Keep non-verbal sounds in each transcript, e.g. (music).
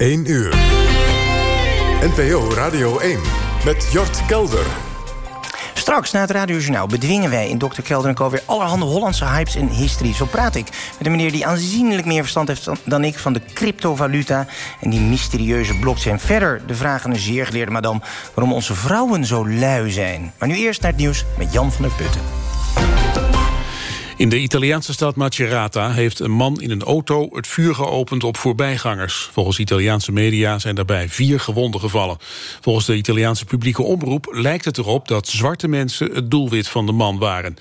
1 uur. NPO Radio 1 met Jort Kelder. Straks na het radiojournaal bedwingen wij in Dr. Kelder en Co. weer allerhande Hollandse hypes en historie. Zo praat ik met een meneer die aanzienlijk meer verstand heeft dan ik van de cryptovaluta en die mysterieuze blockchain. Verder de vraag aan een zeer geleerde madame waarom onze vrouwen zo lui zijn. Maar nu eerst naar het nieuws met Jan van der Putten. In de Italiaanse stad Macerata heeft een man in een auto het vuur geopend op voorbijgangers. Volgens Italiaanse media zijn daarbij vier gewonden gevallen. Volgens de Italiaanse publieke omroep lijkt het erop dat zwarte mensen het doelwit van de man waren.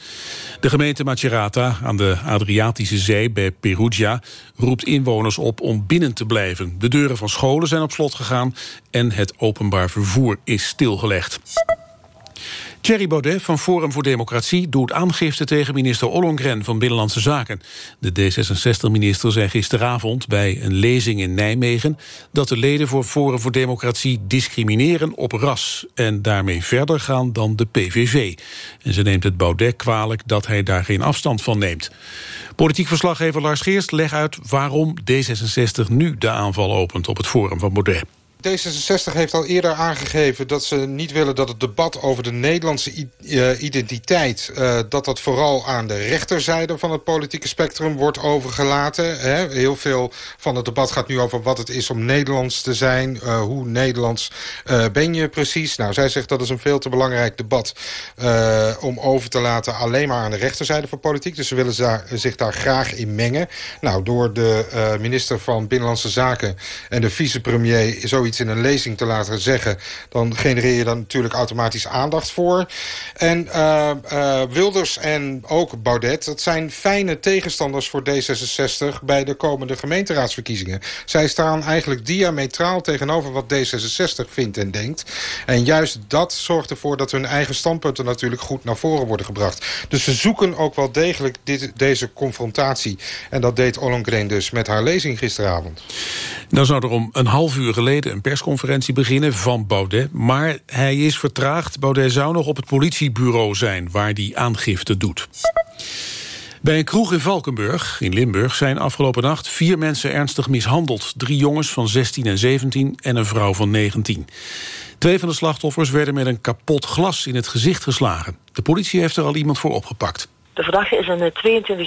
De gemeente Macerata aan de Adriatische Zee bij Perugia roept inwoners op om binnen te blijven. De deuren van scholen zijn op slot gegaan en het openbaar vervoer is stilgelegd. Thierry Baudet van Forum voor Democratie doet aangifte tegen minister Ollongren van Binnenlandse Zaken. De D66-minister zei gisteravond bij een lezing in Nijmegen dat de leden voor Forum voor Democratie discrimineren op ras en daarmee verder gaan dan de PVV. En ze neemt het Baudet kwalijk dat hij daar geen afstand van neemt. Politiek verslaggever Lars Geerst legt uit waarom D66 nu de aanval opent op het Forum van Baudet. D66 heeft al eerder aangegeven dat ze niet willen dat het debat over de Nederlandse uh, identiteit... Uh, dat dat vooral aan de rechterzijde van het politieke spectrum wordt overgelaten. Hè. Heel veel van het debat gaat nu over wat het is om Nederlands te zijn. Uh, hoe Nederlands ben je precies? Nou, zij zegt dat is een veel te belangrijk debat om over te laten... alleen maar aan de rechterzijde van politiek. Dus ze willen zich daar graag in mengen. Nou, door de minister van Binnenlandse Zaken en de vicepremier... zoiets in een lezing te laten zeggen... dan genereer je daar natuurlijk automatisch aandacht voor. En uh, uh, Wilders en ook Baudet... dat zijn fijne tegenstanders voor D66... bij de komende gemeenteraadsverkiezingen. Zij staan eigenlijk diametraal tegenover wat D66 vindt en denkt. En juist dat zorgt ervoor dat hun eigen standpunten... natuurlijk goed naar voren worden gebracht. Dus ze zoeken ook wel degelijk dit, deze confrontatie. En dat deed Ollongren dus met haar lezing gisteravond. Dan zou er om een half uur geleden een persconferentie beginnen van Baudet. Maar hij is vertraagd. Baudet zou nog op het politiebureau zijn waar hij aangifte doet. Bij een kroeg in Valkenburg, in Limburg, zijn afgelopen nacht vier mensen ernstig mishandeld. Drie jongens van 16 en 17 en een vrouw van 19. Twee van de slachtoffers werden met een kapot glas in het gezicht geslagen. De politie heeft er al iemand voor opgepakt. De verdachte is een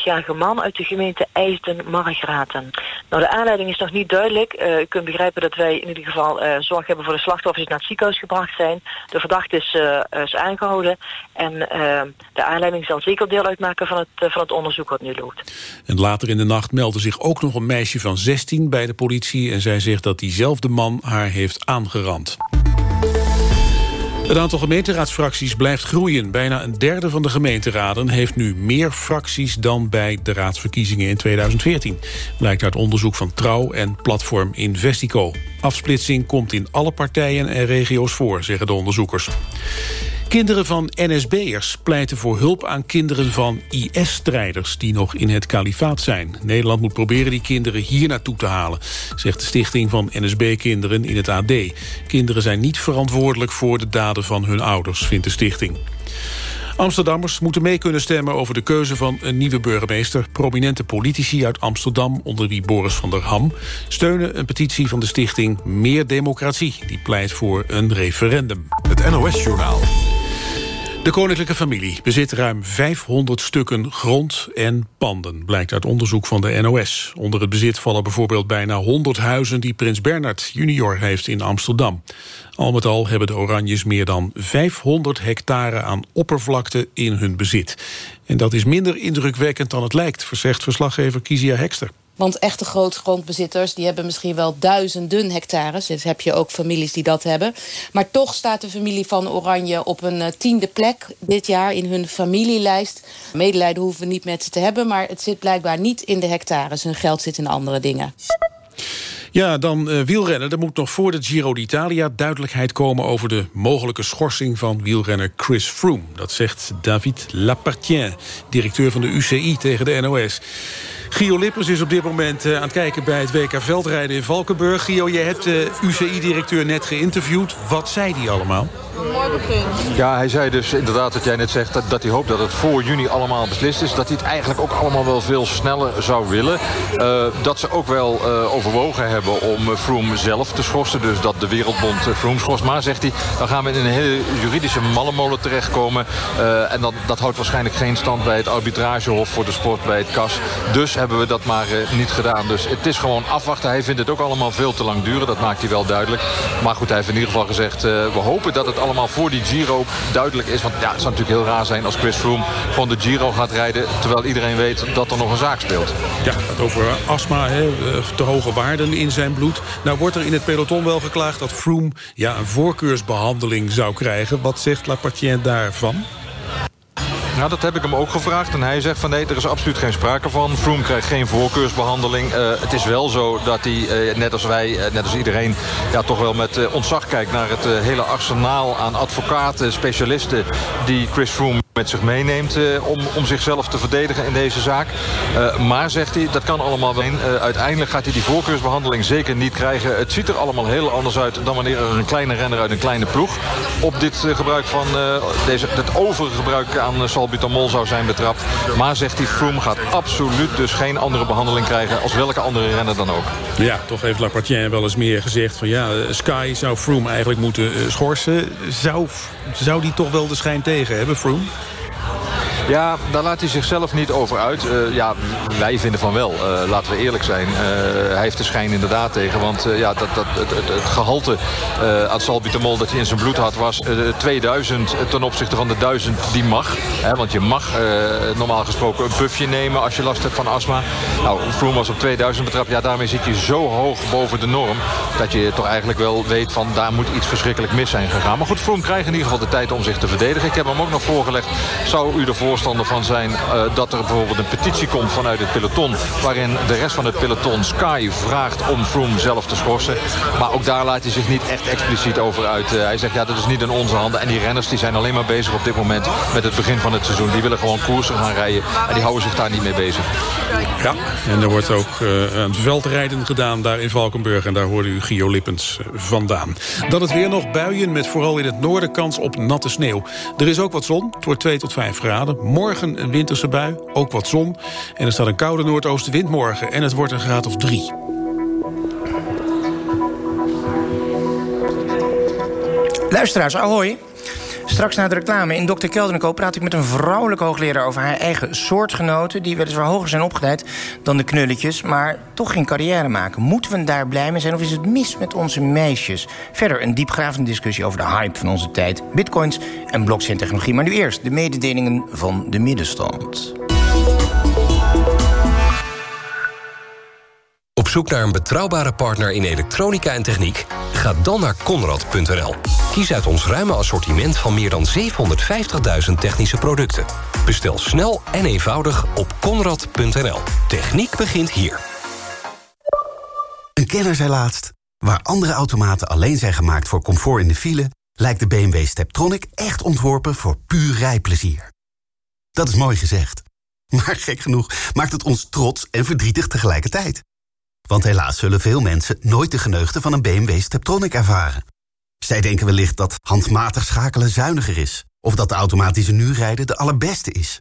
22-jarige man uit de gemeente IJsden-Margraten. Nou, de aanleiding is nog niet duidelijk. Uh, u kunt begrijpen dat wij in ieder geval uh, zorg hebben voor de slachtoffers die naar het ziekenhuis gebracht zijn. De verdachte is, is aangehouden. En de aanleiding zal zeker deel uitmaken van het, van het onderzoek wat nu loopt. En later in de nacht meldde zich ook nog een meisje van 16 bij de politie. En zij zegt dat diezelfde man haar heeft aangerand. Het aantal gemeenteraadsfracties blijft groeien. Bijna een derde van de gemeenteraden heeft nu meer fracties... dan bij de raadsverkiezingen in 2014. Blijkt uit onderzoek van Trouw en platform Investico. Afsplitsing komt in alle partijen en regio's voor, zeggen de onderzoekers. Kinderen van NSB'ers pleiten voor hulp aan kinderen van IS-strijders... die nog in het kalifaat zijn. Nederland moet proberen die kinderen hier naartoe te halen... zegt de stichting van NSB-kinderen in het AD. Kinderen zijn niet verantwoordelijk voor de daden van hun ouders, vindt de stichting. Amsterdammers moeten mee kunnen stemmen over de keuze van een nieuwe burgemeester. Prominente politici uit Amsterdam, onder wie Boris van der Ham... steunen een petitie van de stichting Meer Democratie. Die pleit voor een referendum. Het NOS-journaal. De koninklijke familie bezit ruim 500 stukken grond en panden, blijkt uit onderzoek van de NOS. Onder het bezit vallen bijvoorbeeld bijna 100 huizen die prins Bernard junior heeft in Amsterdam. Al met al hebben de Oranjes meer dan 500 hectare aan oppervlakte in hun bezit. En dat is minder indrukwekkend dan het lijkt, verzegt verslaggever Kizia Hekster. Want echte grootgrondbezitters die hebben misschien wel duizenden hectares. Dus heb je ook families die dat hebben. Maar toch staat de familie van Oranje op een eh, tiende plek dit jaar in hun familielijst. Medelijden hoeven we niet met ze te hebben, maar het zit blijkbaar niet in de hectares. Hun geld zit in andere dingen. Ja, dan uh, wielrennen. Er moet nog voor de Giro d'Italia duidelijkheid komen... over de mogelijke schorsing van wielrenner Chris Froome. Dat zegt David Lapartien, directeur van de UCI tegen de NOS. Gio Lippers is op dit moment uh, aan het kijken bij het WK Veldrijden in Valkenburg. Gio, je hebt de uh, UCI-directeur net geïnterviewd. Wat zei die allemaal? Mooi begin. Ja, hij zei dus inderdaad wat jij net zegt... Dat, dat hij hoopt dat het voor juni allemaal beslist is. Dat hij het eigenlijk ook allemaal wel veel sneller zou willen. Uh, dat ze ook wel overwogen hebben om Froome zelf te schorsen. Dus dat de Wereldbond Froome schorst. Maar, zegt hij, dan gaan we in een hele juridische mallenmolen terechtkomen. en dat, dat houdt waarschijnlijk geen stand bij het arbitragehof voor de sport bij het KAS. Dus hebben we dat maar niet gedaan. Dus het is gewoon afwachten. Hij vindt het ook allemaal veel te lang duren. Dat maakt hij wel duidelijk. Maar goed, hij heeft in ieder geval gezegd... we hopen dat het allemaal voor die Giro duidelijk is. Want ja, het zou natuurlijk heel raar zijn als Chris Froome gewoon de Giro gaat rijden... terwijl iedereen weet dat er nog een zaak speelt. Ja, het over astma, hè, eh, te hoge waarden in zijn bloed. Nou wordt er in het peloton wel geklaagd dat Froome ja, een voorkeursbehandeling zou krijgen. Wat zegt Lapartien daarvan? Nou, dat heb ik hem ook gevraagd. En hij zegt van nee, er is absoluut geen sprake van. Froome krijgt geen voorkeursbehandeling. Uh, het is wel zo dat hij, uh, net als wij, uh, net als iedereen... Ja, toch wel met ontzag kijkt naar het hele arsenaal aan advocaten, specialisten... die Chris Froome met zich meeneemt uh, om, om zichzelf te verdedigen in deze zaak. Uh, maar, zegt hij, dat kan allemaal wel. Uh, uiteindelijk gaat hij die voorkeursbehandeling zeker niet krijgen. Het ziet er allemaal heel anders uit dan wanneer er een kleine renner uit een kleine ploeg... op dit gebruik van deze, het overgebruik aan salbutamol zou zijn betrapt. Maar, zegt hij, Froome gaat absoluut dus geen andere behandeling krijgen... als welke andere renner dan ook. Ja, toch heeft Lapartien wel eens meer gezegd van ja, Sky zou Froome eigenlijk moeten schorsen. Zou, zou die toch wel de schijn tegen hebben, Froome? Ja, daar laat hij zichzelf niet over uit. Uh, ja, wij vinden van wel, uh, laten we eerlijk zijn. Uh, hij heeft de schijn inderdaad tegen. Want ja, dat, dat, het, het, het gehalte salbutamol dat hij in zijn bloed had... was 2000 ten opzichte van de 1000 die mag. Hè, want je mag normaal gesproken een puffje nemen als je last hebt van astma. Nou, Froome was op 2000 betrapt. Ja, daarmee zit je zo hoog boven de norm... dat je toch eigenlijk wel weet van daar moet iets verschrikkelijk mis zijn gegaan. Maar goed, Froome krijgt in ieder geval de tijd om zich te verdedigen. Ik heb hem ook nog voorgelegd. Zou u ervoor voorstander van zijn uh, dat er bijvoorbeeld een petitie komt vanuit het peloton... waarin de rest van het peloton Sky vraagt om Froome zelf te schorsen. Maar ook daar laat hij zich niet echt expliciet over uit. Uh, hij zegt, ja, dat is niet in onze handen. En die renners die zijn alleen maar bezig op dit moment met het begin van het seizoen. Die willen gewoon koersen gaan rijden en die houden zich daar niet mee bezig. Ja, en er wordt ook uh, veldrijden gedaan daar in Valkenburg. En daar hoorde u Gio Lippens vandaan. Dan het weer nog buien met vooral in het noorden kans op natte sneeuw. Er is ook wat zon, het wordt 2 tot 5 graden. Morgen een winterse bui, ook wat zon. En er staat een koude noordoostenwind morgen. En het wordt een graad of drie. Luisteraars, ahoy. Straks na de reclame in Dr. Kelder praat ik met een vrouwelijke hoogleraar over haar eigen soortgenoten. die weliswaar hoger zijn opgeleid dan de knulletjes. maar toch geen carrière maken. Moeten we daar blij mee zijn of is het mis met onze meisjes? Verder een diepgravende discussie over de hype van onze tijd. bitcoins en blockchain-technologie. Maar nu eerst de mededelingen van de middenstand. Zoek naar een betrouwbare partner in elektronica en techniek? Ga dan naar Conrad.nl. Kies uit ons ruime assortiment van meer dan 750.000 technische producten. Bestel snel en eenvoudig op Conrad.nl. Techniek begint hier. Een kenner zei laatst... waar andere automaten alleen zijn gemaakt voor comfort in de file... lijkt de BMW Steptronic echt ontworpen voor puur rijplezier. Dat is mooi gezegd. Maar gek genoeg maakt het ons trots en verdrietig tegelijkertijd. Want helaas zullen veel mensen nooit de geneugde van een BMW Steptronic ervaren. Zij denken wellicht dat handmatig schakelen zuiniger is... of dat de automatische nu rijden de allerbeste is.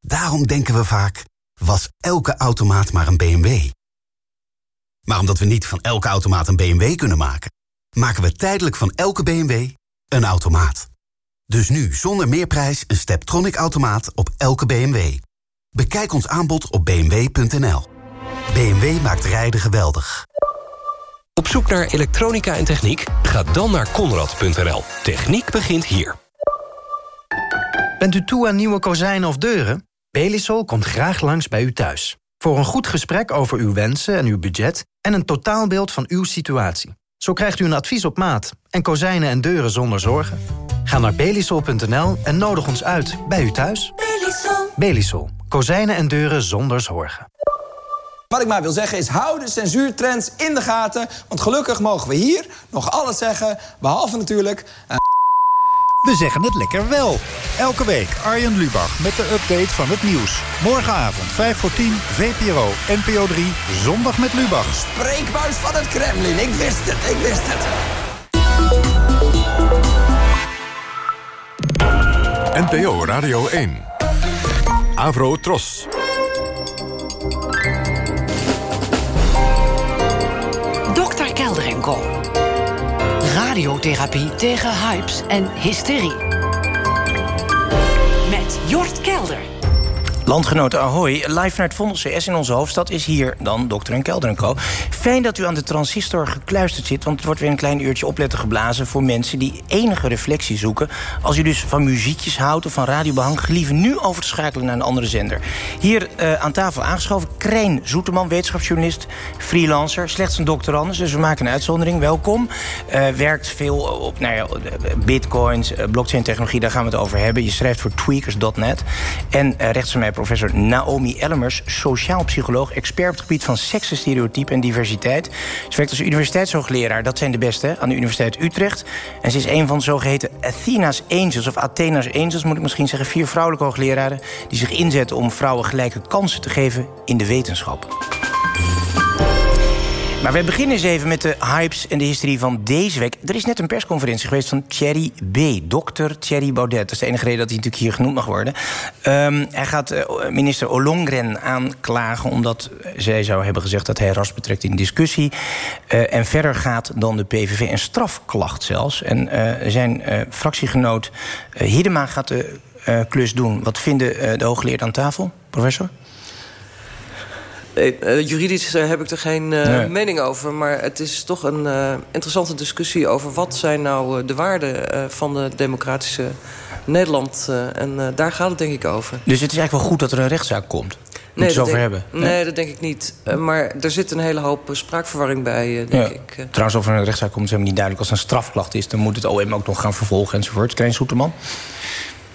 Daarom denken we vaak, was elke automaat maar een BMW. Maar omdat we niet van elke automaat een BMW kunnen maken... maken we tijdelijk van elke BMW een automaat. Dus nu zonder meerprijs een Steptronic-automaat op elke BMW. Bekijk ons aanbod op bmw.nl. BMW maakt rijden geweldig. Op zoek naar elektronica en techniek? Ga dan naar Conrad.nl. Techniek begint hier. Bent u toe aan nieuwe kozijnen of deuren? Belisol komt graag langs bij u thuis. Voor een goed gesprek over uw wensen en uw budget... en een totaalbeeld van uw situatie. Zo krijgt u een advies op maat en kozijnen en deuren zonder zorgen. Ga naar belisol.nl en nodig ons uit bij u thuis. Belisol. Belisol. Kozijnen en deuren zonder zorgen. Wat ik maar wil zeggen is, hou de censuurtrends in de gaten. Want gelukkig mogen we hier nog alles zeggen. Behalve natuurlijk... Uh... We zeggen het lekker wel. Elke week Arjen Lubach met de update van het nieuws. Morgenavond 5 voor 10, VPRO, NPO 3, zondag met Lubach. Spreekbuis van het Kremlin, ik wist het, ik wist het. NPO Radio 1. Avro Tros. Radiotherapie tegen hypes en hysterie. Met Jort Kelder. Landgenoten Ahoy, live naar het Vondel CS in onze hoofdstad... is hier dan Dokter en Kelder Co. Fijn dat u aan de transistor gekluisterd zit... want het wordt weer een klein uurtje opletten geblazen... voor mensen die enige reflectie zoeken. Als u dus van muziekjes houdt of van radiobehang... gelieve nu over te schakelen naar een andere zender. Hier uh, aan tafel aangeschoven Krijn Zoeterman, wetenschapsjournalist... freelancer, slechts een doctorandus, dus we maken een uitzondering. Welkom. Uh, werkt veel op nou ja, bitcoins, uh, blockchain-technologie, daar gaan we het over hebben. Je schrijft voor tweakers.net. En rechts van mij professor Naomi Ellemers, sociaal psycholoog, expert op het gebied van seksenstereotype en diversiteit. Ze werkt als universiteitshoogleraar, dat zijn de beste, aan de Universiteit Utrecht. En ze is een van de zogeheten Athena's Angels, of Athena's Angels moet ik misschien zeggen, vier vrouwelijke hoogleraren die zich inzetten om vrouwen gelijke kansen te geven in de wetenschap. Maar we beginnen eens even met de hypes en de historie van deze week. Er is net een persconferentie geweest van Thierry B. Dokter Thierry Baudet. Dat is de enige reden dat hij natuurlijk hier genoemd mag worden. Um, hij gaat uh, minister Ollongren aanklagen... omdat zij zou hebben gezegd dat hij ras betrekt in discussie. Uh, en verder gaat dan de PVV een strafklacht zelfs. En uh, zijn fractiegenoot Hiddema gaat de klus doen. Wat vinden de hooggeleerden aan tafel, professor? Uh, juridisch uh, heb ik er geen uh, nee. mening over. Maar het is toch een interessante discussie over... wat zijn nou de waarden van de democratische Nederland. en daar gaat het denk ik over. Dus het is eigenlijk wel goed dat er een rechtszaak komt? Nee, het over denk, hebben. Nee, dat denk ik niet. maar er zit een hele hoop spraakverwarring bij, denk ja. ik. Trouwens, over een rechtszaak komt het helemaal niet duidelijk. Als het een strafklacht is, dan moet het OM ook nog gaan vervolgen enzovoort. Klein Soeterman?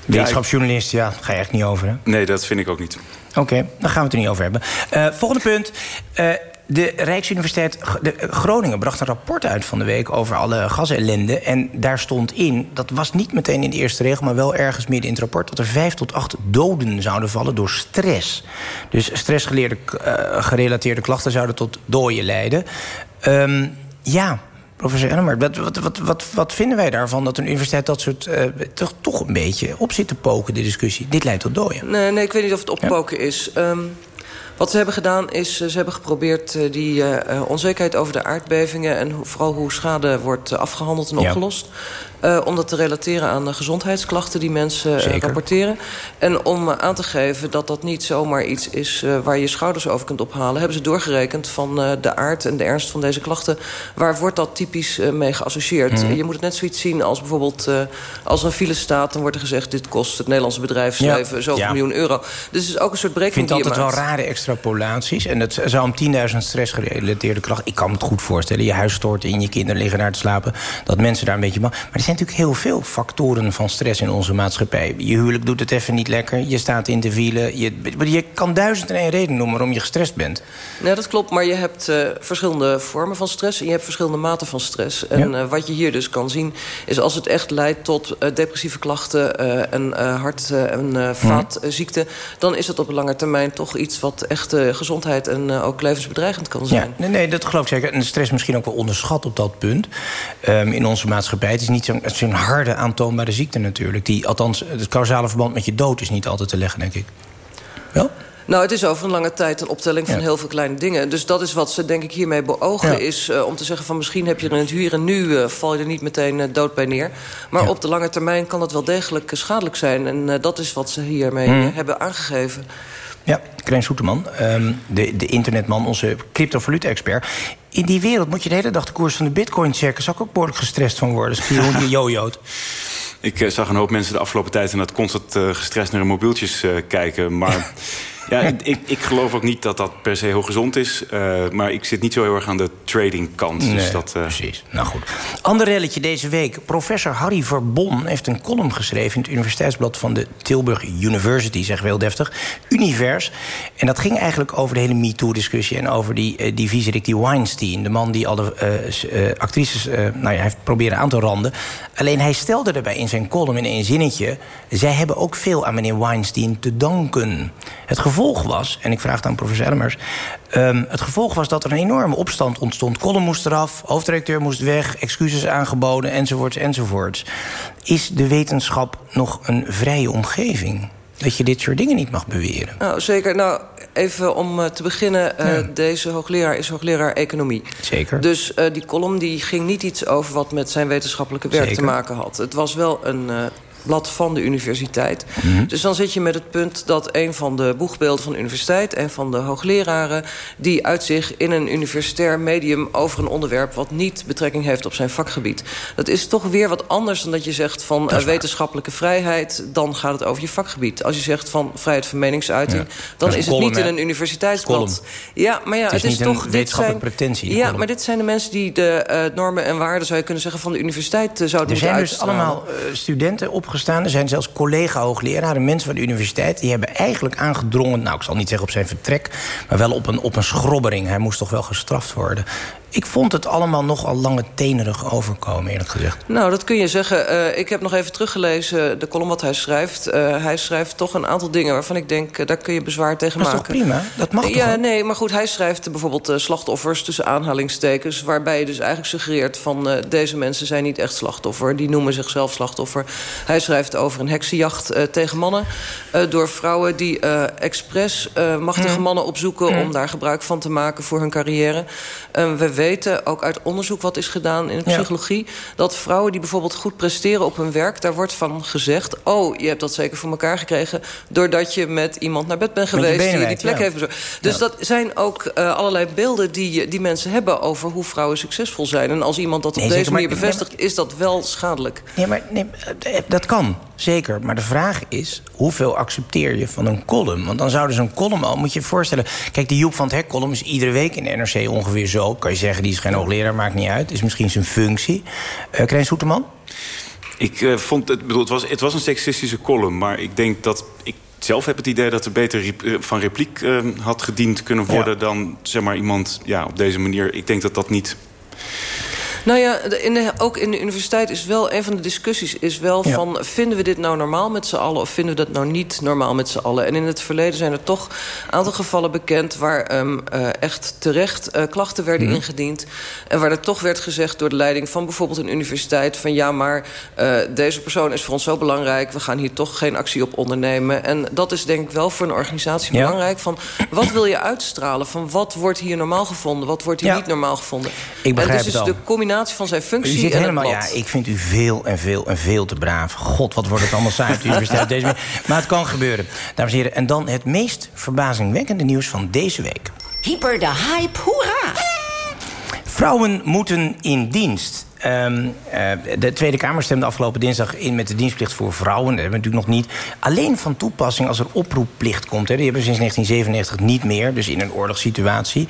Wetenschapsjournalist, ja, ga je echt niet over, hè? Nee, dat vind ik ook niet. Oké, okay, dan gaan we het er niet over hebben. Uh, volgende punt. Uh, de Rijksuniversiteit de Groningen bracht een rapport uit van de week... over alle gasellende. En daar stond in, dat was niet meteen in de eerste regel... maar wel ergens midden in het rapport... dat er vijf tot acht doden zouden vallen door stress. Dus stressgerelateerde uh, klachten zouden tot doden leiden. Um, ja, Professor Elmer, wat, wat, wat, wat, wat vinden wij daarvan dat een universiteit dat soort uh, toch, toch een beetje op zit te poken, de discussie? Dit leidt tot dooien. Nee, nee ik weet niet of het oppoken ja. is. Um, wat ze hebben gedaan is, ze hebben geprobeerd uh, die uh, onzekerheid over de aardbevingen... en vooral hoe schade wordt afgehandeld en opgelost... Ja. Uh, om dat te relateren aan de gezondheidsklachten die mensen uh, rapporteren. En om uh, aan te geven dat dat niet zomaar iets is waar je je schouders over kunt ophalen... hebben ze doorgerekend van de aard en de ernst van deze klachten... waar wordt dat typisch mee geassocieerd? Mm. Je moet het net zoiets zien als bijvoorbeeld als er een file staat... dan wordt er gezegd dit kost het Nederlandse bedrijfsleven ja. zoveel ja. miljoen euro. Dus het is ook een soort berekening Ik vind altijd wel rare extrapolaties. En het zou om 10.000 stressgerelateerde klachten... ik kan me het goed voorstellen, je huis stort in, je kinderen liggen daar te slapen... dat mensen daar een beetje... Maar zijn natuurlijk heel veel factoren van stress in onze maatschappij. Je huwelijk doet het even niet lekker. Je staat in de wielen. Je, je kan duizend en één reden noemen waarom je gestrest bent. Nee, dat klopt. Maar je hebt uh, verschillende vormen van stress. En je hebt verschillende maten van stress. En ja. uh, wat je hier dus kan zien... is als het echt leidt tot uh, depressieve klachten... en hart- en vaatziekten... Dan is het op lange termijn toch iets... wat echt gezondheid en ook levensbedreigend kan zijn. Ja, nee, nee, dat geloof ik zeker. En de stress misschien ook wel onderschat op dat punt. Um, in onze maatschappij. Het is niet zo'n een harde aantoonbare ziekte natuurlijk. Die, althans, het causale verband met je dood is niet altijd te leggen, denk ik. Wel? Nou, het is over een lange tijd een optelling van ja. heel veel kleine dingen. Dus dat is wat ze denk ik hiermee beogen. Ja. Is uh, om te zeggen van misschien heb je er in het huur en nu uh, val je er niet meteen uh, dood bij neer. Maar ja. op de lange termijn kan dat wel degelijk schadelijk zijn. En dat is wat ze hiermee mm. hebben aangegeven. Ja, Krijn Soeterman, um, de, de internetman, onze cryptovaluta-expert. In die wereld moet je de hele dag de koers van de bitcoin checken. Zou ik ook behoorlijk gestrest van worden. Je hoe (laughs) je jojoot. Ik uh, zag een hoop mensen de afgelopen tijd... en dat constant uh, gestrest naar hun mobieltjes uh, kijken. Maar (laughs) ja, ik, ik geloof ook niet dat dat per se heel gezond is. Uh, maar ik zit niet zo heel erg aan de trading kant. Nee, dus dat, uh... precies. Nou goed. Ander relletje deze week. Professor Harry Verbon heeft een column geschreven... in het Universiteitsblad van de Tilburg University, zeggen we heel deftig. Univers. En dat ging eigenlijk over de hele MeToo-discussie... en over die, uh, die viezerik, die Weinstein. De man die alle actrices nou ja, heeft proberen aan te randen. Alleen hij stelde erbij in zijn column in één zinnetje... zij hebben ook veel aan meneer Weinstein te danken. Het gevolg was, en ik vraag het aan professor Elmers... Um, het gevolg was dat er een enorme opstand ontstond. Column moest eraf, hoofdredacteur moest weg... excuses aangeboden, enzovoorts, enzovoorts. Is de wetenschap nog een vrije omgeving? Dat je dit soort dingen niet mag beweren? Nou, zeker. Nou, even om eh, te beginnen. eh. Deze hoogleraar is hoogleraar economie. Zeker. Dus eh, die column die ging niet iets over wat met zijn wetenschappelijke werk Zeker. te maken had. Het was wel een blad van de universiteit. Mhm. Dus dan zit je met het punt dat een van de boegbeelden van de universiteit... een van de hoogleraren, die uit zich in een universitair medium... over een onderwerp wat niet betrekking heeft op zijn vakgebied. Dat is toch weer wat anders dan dat je zegt van eh, wetenschappelijke vrijheid... dan gaat het over je vakgebied. Als je zegt van vrijheid van meningsuiting... Ja. Dan is een het niet in een universiteitsblad. Column. Ja, maar ja, Het is niet een toch... dit wetenschappelijke zijn- pretentie, Ja, column. maar dit zijn de mensen die de eh, normen en waarden... zou je kunnen zeggen, van de universiteit eh, zouden Er moeten zijn dus allemaal studenten opgestaan. Er zijn zelfs collega-hoogleraren, mensen van de universiteit... die hebben eigenlijk aangedrongen, nou, ik zal niet zeggen op zijn vertrek... maar wel op een, op een schrobbering. Hij moest toch wel gestraft worden. Ik vond het allemaal nogal lange tenerig overkomen, eerlijk gezegd. Nou, dat kun je zeggen. Eh, ik heb nog even teruggelezen de column wat hij schrijft. Eh, hij schrijft toch een aantal dingen waarvan ik denk... eh, daar kun je bezwaar tegen Dat is maken. toch prima? Dat mag toch Ja, nee, maar goed, hij schrijft bijvoorbeeld eh, slachtoffers tussen aanhalingstekens... waarbij je dus eigenlijk suggereert van eh, deze mensen zijn niet echt slachtoffer. Die noemen zichzelf slachtoffer. Hij schrijft over een heksenjacht eh, tegen mannen... eh, door vrouwen die eh, expres eh, machtige Mm. mannen opzoeken... Mm. om daar gebruik van te maken voor hun carrière. Eh, we weten, ook uit onderzoek wat is gedaan in de Ja. psychologie... dat vrouwen die bijvoorbeeld goed presteren op hun werk... daar wordt van gezegd, oh, je hebt dat zeker voor elkaar gekregen... doordat je met iemand naar bed bent geweest... die die plek ja. heeft bezorgd. Dus Ja. dat zijn ook eh, allerlei beelden die, die mensen hebben... over hoe vrouwen succesvol zijn. En als iemand dat op deze maar- manier bevestigt... is dat wel schadelijk. Nee, maar nee, eh, dat kan, zeker. Maar de vraag is, hoeveel accepteer je van een column? Want dan zouden zo'n column al, moet je je voorstellen... Kijk, die Joep van het Hek column is iedere week in de NRC ongeveer zo. Kan je zeggen, die is geen hoogleraar, maakt niet uit. Is misschien zijn functie. Uh, Krijn Soeterman? Ik eh, vond het, bedoel, het, was, het was een seksistische column, maar ik denk dat ik zelf heb het idee dat er beter eh, van repliek had gediend kunnen worden Ja. dan zeg maar iemand ja, op deze manier. Ik denk dat dat niet. Nou ja, in de, ook in de universiteit is wel... een van de discussies is wel Ja. van... vinden we dit nou normaal met z'n allen... of vinden we dat nou niet normaal met z'n allen? En in het verleden zijn er toch een aantal gevallen bekend... waar ehm, eh, echt terecht eh, klachten werden Mhm. ingediend... en waar er toch werd gezegd door de leiding van bijvoorbeeld een universiteit... van ja, maar eh, deze persoon is voor ons zo belangrijk... we gaan hier toch geen actie op ondernemen. En dat is denk ik wel voor een organisatie Ja. belangrijk... van wat wil je uitstralen? Van wat wordt hier normaal gevonden? Wat wordt hier Ja. niet normaal gevonden? Ik begrijp en dus het is al. de combinatie van zijn U functie zit en helemaal, het ja, ik vind u veel en veel en veel te braaf. God, wat wordt het allemaal saai op de universiteit deze. Maar het kan gebeuren. Dames en heren, en dan het meest verbazingwekkende nieuws van deze week. Hyper de hype, hoera! Vrouwen moeten in dienst. Ehm, eh, de Tweede Kamer stemde afgelopen dinsdag in met de dienstplicht voor vrouwen. Dat hebben we natuurlijk nog niet. Alleen van toepassing als er oproepplicht komt. Hè. Die hebben we sinds 1997 niet meer, dus in een oorlogssituatie.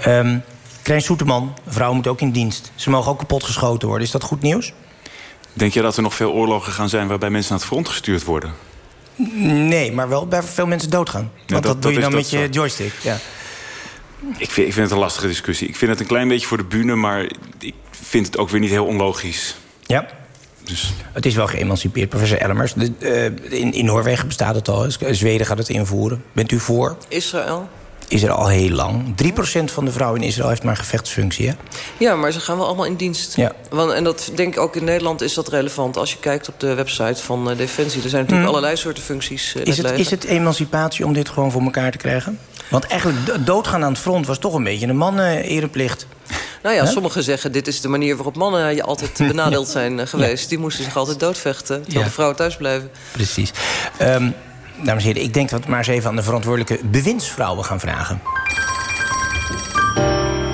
Ehm Krijn Soeterman, vrouwen moeten ook in dienst. Ze mogen ook kapotgeschoten worden. Is dat goed nieuws? Denk je dat er nog veel oorlogen gaan zijn waarbij mensen naar het front gestuurd worden? Nee, maar wel bij veel mensen doodgaan. Want dat, dat- doe je dat dan met je joystick. Ja. Ik vind, ik vind het een lastige discussie. Ik vind het een klein beetje voor de bühne, maar ik vind het ook weer niet heel onlogisch. Ja. Dus Het is wel geëmancipeerd, professor Elmers. De, eh, in, in Noorwegen bestaat het al. Zweden gaat het invoeren. Bent u voor? Israël? Israël al heel lang. 3% van de vrouwen in Israël heeft maar gevechtsfunctie. Hè? Ja, maar ze gaan wel allemaal in dienst. Ja. Want, en dat denk ik ook in Nederland is dat relevant. Als je kijkt op de website van eh, Defensie... er zijn natuurlijk Hmm. allerlei soorten functies eh, Is het is het emancipatie om dit gewoon voor elkaar te krijgen? Want eigenlijk do- doodgaan aan het front was toch een beetje een man-ereplicht. Nou ja, sommigen zeggen dit is de manier waarop mannen je altijd (laughs) benadeeld zijn eh, geweest. Die moesten zich altijd doodvechten, terwijl de vrouwen thuis blijven. Precies. Ehm, dames en heren, ik denk dat we maar eens even aan de verantwoordelijke bewindsvrouwen gaan vragen.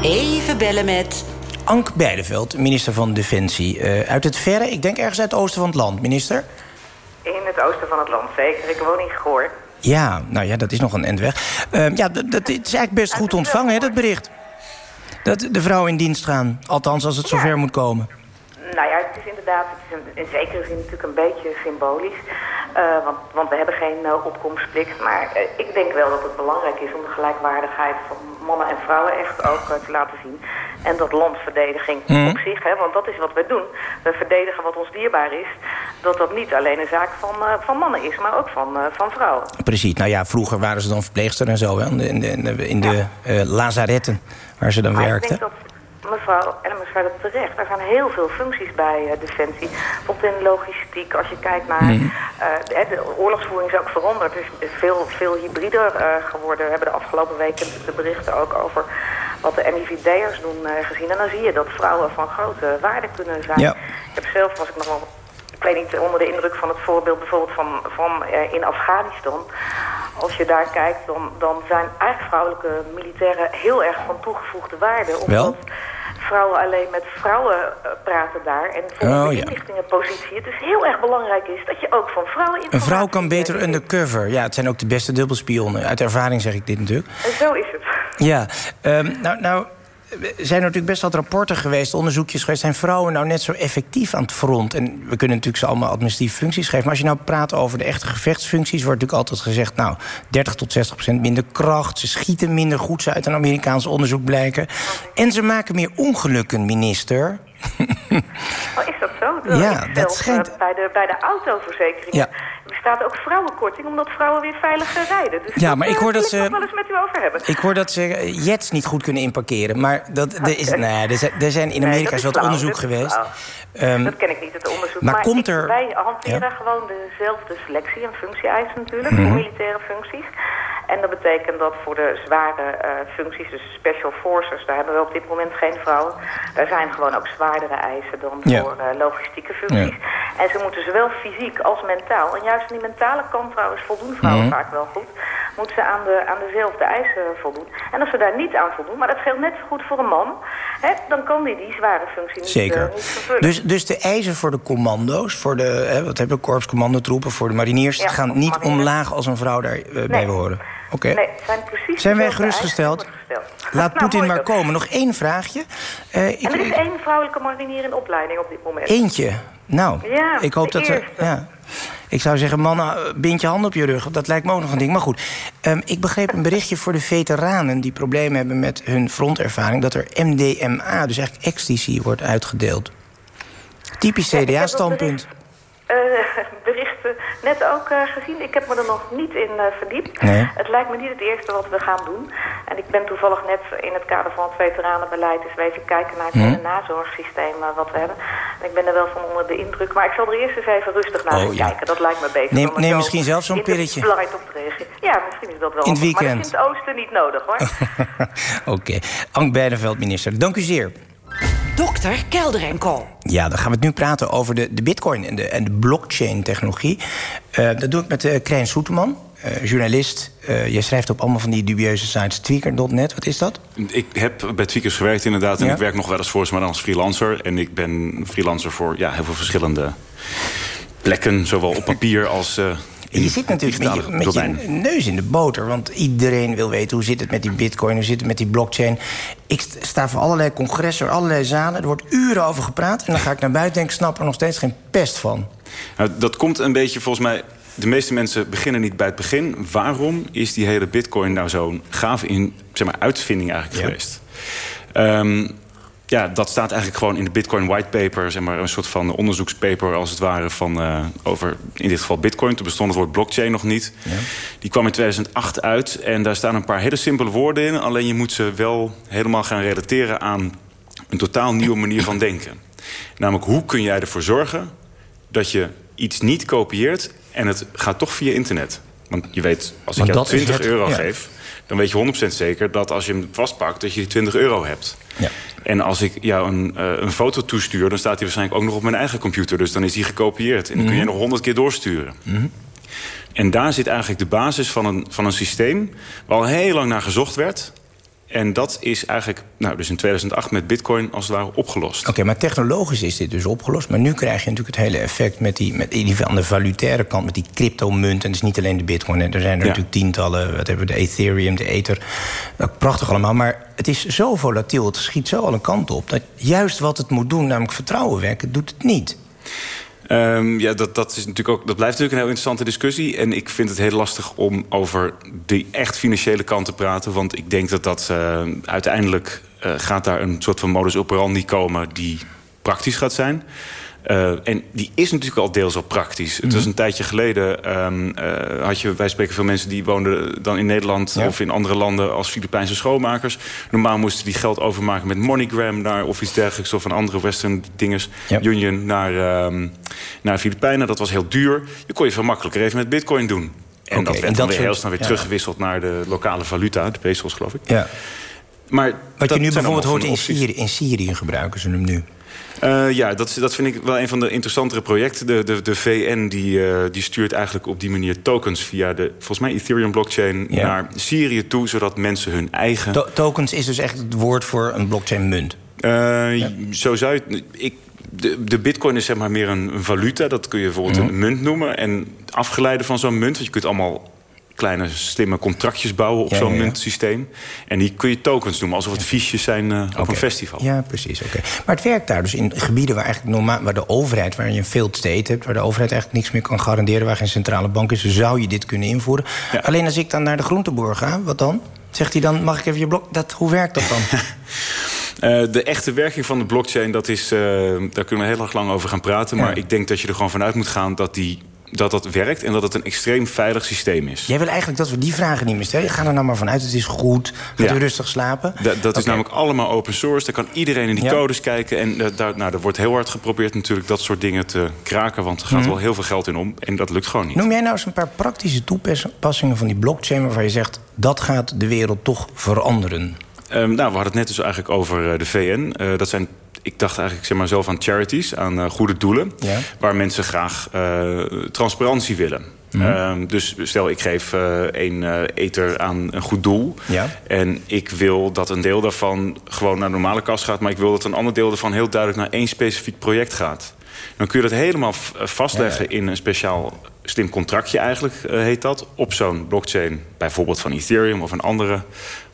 Even bellen met... Ank Beideveld, minister van Defensie. Eh, uit het verre, ik denk ergens uit het oosten van het land. Minister? In het oosten van het land, zeker. Ik woon in Goor. Ja, nou ja, dat is nog een endweg. Ehm ja, dat, dat is eigenlijk best goed ontvangen, hè, dat bericht. Dat de vrouwen in dienst gaan. Althans, als het zover moet komen. Is inderdaad het is in, in zekere zin natuurlijk een beetje symbolisch. Eh, want, want we hebben geen opkomstplicht. Maar eh, ik denk wel dat het belangrijk is om de gelijkwaardigheid van mannen en vrouwen echt ook te laten zien. En dat landverdediging Mhm. op zich, hè, want dat is wat we doen. We verdedigen wat ons dierbaar is. Dat dat niet alleen een zaak van, van mannen is, maar ook van, van vrouwen. Precies. Nou ja, vroeger waren ze dan verpleegster en zo, hè, in de, in de, in lazaretten waar ze dan ik werkten. Mevrouw zei dat terecht. Er zijn heel veel functies bij uh, Defensie. Bijvoorbeeld in logistiek, als je kijkt naar... Uh, de oorlogsvoering is ook veranderd. Het is veel, veel hybrider uh, geworden. We hebben de afgelopen weken de berichten ook over wat de MIVD'ers doen gezien. En dan zie je dat vrouwen van grote waarde kunnen zijn. Ja. Ik heb zelf, was ik nog wel... Ik weet niet, onder de indruk van het voorbeeld bijvoorbeeld van, van in Afghanistan als je daar kijkt, dan, dan zijn eigenlijk vrouwelijke militairen heel erg van toegevoegde waarde. Omdat Wel? vrouwen alleen met vrouwen uh, praten daar. En volgens Oh, de ja. inlichtingenpositie het dus heel erg belangrijk is dat je ook van vrouwen Een vrouw kan beter undercover. Ja, het zijn ook de beste dubbelspionnen. Uit ervaring zeg ik dit natuurlijk. En zo is het. Ja, ehm, nou, nou zijn er natuurlijk best wat rapporten geweest, onderzoekjes geweest. Zijn vrouwen nou net zo effectief aan het front? En we kunnen natuurlijk ze allemaal administratieve functies geven. Maar als je nou praat over de echte gevechtsfuncties, wordt natuurlijk altijd gezegd: nou, 30 tot 60 procent minder kracht. Ze schieten minder goed, zou uit een Amerikaans onderzoek blijken. En ze maken meer ongelukken, minister. Oh, is dat zo? Ja, dat schijnt- eh, bij, de, bij de autoverzekering Ja. Bestaat ook vrouwenkorting... omdat vrouwen weer veiliger rijden. Dus Ja, maar ik eh, hoor dat ik ze- nog wel eens met u over hebben. Ik hoor dat ze eh, jets niet goed kunnen inparkeren. Maar dat, er, is, nee, er, zijn, er zijn in Nee, Amerika is wat flauw, onderzoek dat geweest. Ehm, dat ken ik niet, het onderzoek. maar komt ik- er- wij hanteren Ja. gewoon dezelfde selectie- en functie-eisen natuurlijk... Mhm. voor militaire functies. En dat betekent dat voor de zware eh, functies, dus special forces... daar hebben we op dit moment geen vrouwen. Daar zijn gewoon ook zwaardere eisen dan Ja. voor logistieke functies. En ze moeten zowel fysiek als mentaal... en juist aan die mentale kant trouwens voldoen vrouwen Mhm. vaak wel goed... moeten ze aan, de, aan dezelfde eisen voldoen. En als ze daar niet aan voldoen, maar dat geldt net zo goed voor een man... Hè, dan kan die die zware functie niet, Zeker. eh, niet vervullen. Dus, dus de eisen voor de commando's, voor de hè, wat hebben we, korpscommandotroepen, voor de mariniers, Ja, gaan niet mariniers. omlaag als een vrouw daarbij bij Nee. behoren. Oké. Nee, zijn precies Zijn wij gerustgesteld? Laat Nou, Poetin maar komen. Nog één vraagje. Eh, ik- En er is één vrouwelijke marinier in opleiding op dit moment. Eentje. Nou, Ja, ik hoop dat ze. Ja. Ik zou zeggen, mannen, eh, bind je hand op je rug. Dat lijkt me ook nog een ding. Maar goed, ehm, ik begreep een berichtje voor de veteranen... die problemen hebben met hun frontervaring... dat er MDMA, dus eigenlijk ecstasy, wordt uitgedeeld. Typisch Ja, ik heb dat (laughs) Net ook eh, gezien. Ik heb me er nog niet in eh, verdiept. Nee. Het lijkt me niet het eerste wat we gaan doen. En ik ben toevallig net in het kader van het veteranenbeleid... eens even kijken naar het Hm. hele nazorgsysteem eh, wat we hebben. En ik ben er wel van onder de indruk. Maar ik zal er eerst eens even rustig naar Oh, ja. kijken. Dat lijkt me beter. Neem- neem misschien zelf zo'n pilletje. blind op te reageren. Ja, misschien is dat wel In het. Maar weekend. dat is in het oosten niet nodig, hoor. (laughs) Oké. Ank Beideveld, minister. Dank u zeer. Dokter Kelder en Co. Ja, dan gaan we het nu praten over de, de bitcoin en de, en de blockchain-technologie. Eh, dat doe ik met uh, Krijn Soeterman, eh, journalist. Uh, jij schrijft op allemaal van die dubieuze sites. Tweaker.net, wat is dat? Ik heb bij Tweakers gewerkt inderdaad. En Ja? ik werk nog wel eens voor ze, maar dan als freelancer. En ik ben freelancer voor ja, heel veel verschillende plekken. Zowel op papier als... Uh, je zit natuurlijk met je, met je, neus in de boter. Want iedereen wil weten hoe zit het met die bitcoin, hoe zit het met die blockchain. Ik sta voor allerlei congressen, allerlei zalen. Er wordt uren over gepraat. En dan ga ik naar buiten en ik snap er nog steeds geen pest van. Nou, dat komt een beetje volgens mij... De meeste mensen beginnen niet bij het begin. Waarom is die hele bitcoin nou zo'n gave in, zeg maar, uitvinding eigenlijk ja. geweest? Um, ja, dat staat eigenlijk gewoon in de Bitcoin whitepaper, zeg maar een soort van onderzoekspaper als het ware van uh, over in dit geval Bitcoin. Toen bestond het woord blockchain nog niet. Ja. Die kwam in 2008 uit en daar staan een paar hele simpele woorden in. Alleen je moet ze wel helemaal gaan relateren aan een totaal nieuwe manier van denken. Namelijk hoe kun jij ervoor zorgen dat je iets niet kopieert en het gaat toch via internet. Want je weet, als ik jou 20 het, euro ja. geef, dan weet je 100% zeker dat als je hem vastpakt, dat je die 20 euro hebt. Ja. En als ik jou een, uh, een foto toestuur, dan staat die waarschijnlijk ook nog op mijn eigen computer. Dus dan is die gekopieerd. En dan kun je nog honderd keer doorsturen. Mhm. Mm -hmm. En daar zit eigenlijk de basis van een, van een systeem waar al heel lang naar gezocht werd. En dat is eigenlijk, nou, dus in 2008 met bitcoin als het ware opgelost. Oké, okay, maar technologisch is dit dus opgelost. Maar nu krijg je natuurlijk het hele effect met die, met die aan de valutaire kant, met die cryptomunt. En dat is niet alleen de bitcoin. Er zijn er ja. natuurlijk tientallen. Wat hebben we, de Ethereum, de Ether. Prachtig allemaal. Maar het is zo volatiel, het schiet zo alle kanten op. Dat juist wat het moet doen, namelijk vertrouwen wekken, doet het niet. Um, ja, dat, dat, is natuurlijk ook, dat blijft natuurlijk een heel interessante discussie. En ik vind het heel lastig om over de echt financiële kant te praten. Want ik denk dat dat uh, uiteindelijk uh, gaat daar een soort van modus operandi komen die praktisch gaat zijn. Uh, en die is natuurlijk al deels al praktisch. Het was een tijdje geleden... Um, uh, had je, wij spreken veel mensen die woonden dan in Nederland... Ja. of in andere landen als Filipijnse schoonmakers. Normaal moesten die geld overmaken met MoneyGram... naar of iets dergelijks of een andere western dinges. Ja. Union naar, um, naar Filipijnen. Dat was heel duur. Je kon je veel makkelijker even met bitcoin doen. En okay, dat werd en dat dan weer soort, heel snel weer ja. teruggewisseld naar de lokale valuta. De pesos, geloof ik. Ja. Maar Wat je nu bijvoorbeeld hoort in Syrië, in Syrië gebruiken ze hem nu. Uh, ja, dat, dat vind ik wel een van de interessantere projecten. De, de, de VN die, uh, die stuurt eigenlijk op die manier tokens via de, volgens mij, Ethereum-blockchain ja. naar Syrië toe, zodat mensen hun eigen. To tokens is dus echt het woord voor een blockchain-munt. Uh, ja. Zo zou je. Ik, de, de bitcoin is zeg maar meer een, een valuta. Dat kun je bijvoorbeeld mm -hmm. een munt noemen. En afgeleide van zo'n munt, want je kunt allemaal kleine slimme contractjes bouwen op ja, zo'n ja, ja. muntsysteem. En die kun je tokens noemen, alsof het fiches zijn uh, okay. op een festival. Ja, precies. Oké. Okay. Maar het werkt daar dus in gebieden waar eigenlijk normaal, waar de overheid, waar je een failed state hebt, waar de overheid eigenlijk niks meer kan garanderen, waar geen centrale bank is, zou je dit kunnen invoeren. Alleen als ik dan naar de groenteboer ga, wat dan? Zegt hij dan, mag ik even je blok? Dat, hoe werkt dat dan? Uh, (laughs) de echte werking van de blockchain, dat is, uh, daar kunnen we heel erg lang over gaan praten. Maar ik denk dat je er gewoon vanuit moet gaan dat die dat dat werkt en dat het een extreem veilig systeem is. Jij wil eigenlijk dat we die vragen niet meer stellen. Ga er nou maar vanuit, het is goed. Gaat ja. rustig slapen? Da dat okay. is namelijk allemaal open source. Daar kan iedereen in die ja. codes kijken. En uh, daar, nou, er wordt heel hard geprobeerd natuurlijk dat soort dingen te kraken. Want er gaat mm -hmm. wel heel veel geld in om. En dat lukt gewoon niet. Noem jij nou eens een paar praktische toepassingen van die blockchain... waarvan je zegt, dat gaat de wereld toch veranderen? Um, nou, we hadden het net dus eigenlijk over uh, de VN. Uh, dat zijn ik dacht eigenlijk zeg maar zelf aan charities, aan uh, goede doelen... Ja. waar mensen graag uh, transparantie willen. Mm -hmm. uh, dus stel, ik geef uh, een eter aan een goed doel... Ja. en ik wil dat een deel daarvan gewoon naar de normale kas gaat... maar ik wil dat een ander deel daarvan heel duidelijk naar één specifiek project gaat. Dan kun je dat helemaal vastleggen ja, ja. in een speciaal slim contractje eigenlijk, heet dat... op zo'n blockchain, bijvoorbeeld van Ethereum of een andere...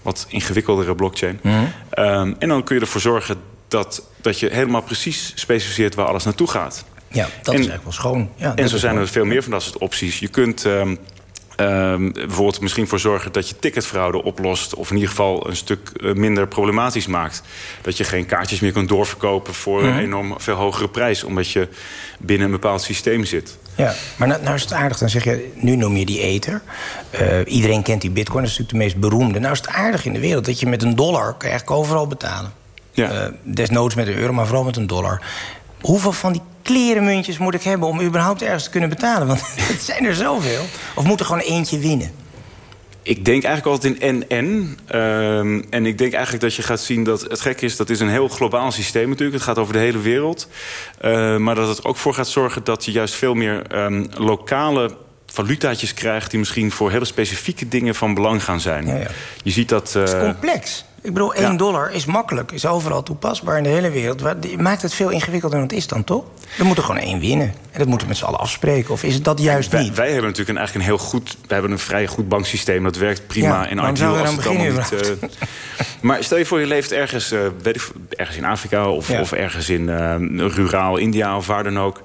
wat ingewikkeldere blockchain. Mhm. Mm -hmm. en dan kun je ervoor zorgen dat, dat je helemaal precies specificeert waar alles naartoe gaat. Ja, dat en, is eigenlijk wel schoon. Ja, en zo zijn er veel meer van dat soort opties. Je kunt um, um, bijvoorbeeld misschien voor zorgen dat je ticketfraude oplost... of in ieder geval een stuk uh, minder problematisch maakt. Dat je geen kaartjes meer kunt doorverkopen voor mm -hmm. een enorm veel hogere prijs... omdat je binnen een bepaald systeem zit. Ja, maar nou, nou is het aardig, dan zeg je, nu noem je die ether. Uh, iedereen kent die bitcoin, dat is natuurlijk de meest beroemde. Nou is het aardig in de wereld dat je met een dollar... kan je eigenlijk overal betalen. Ja. Uh, desnoods met een euro, maar vooral met een dollar. Hoeveel van die klerenmuntjes moet ik hebben om überhaupt ergens te kunnen betalen? Want (laughs) het zijn er zoveel. Of moet er gewoon eentje winnen? Ik denk eigenlijk altijd in en-en. Um, en ik denk eigenlijk dat je gaat zien dat het gek is... dat is een heel globaal systeem natuurlijk. Het gaat over de hele wereld. Uh, maar dat het ook voor gaat zorgen dat je juist veel meer um, lokale valutaatjes krijgt... die misschien voor hele specifieke dingen van belang gaan zijn. Ja, ja. Je ziet dat... Uh, het is complex. Ik bedoel, 1 ja. dollar is makkelijk, is overal toepasbaar in de hele wereld. Maakt het veel ingewikkelder dan het is dan, toch? We moeten gewoon één winnen. En dat moeten we met z'n allen afspreken. Of is het dat juist wij, niet? Wij hebben natuurlijk een, eigenlijk een heel goed... We hebben een vrij goed banksysteem. Dat werkt prima ja, in ideal als het allemaal niet... Uh, (laughs) maar stel je voor, je leeft ergens, uh, weet ik, ergens in Afrika... of, ja. of ergens in uh, ruraal India of waar dan ook...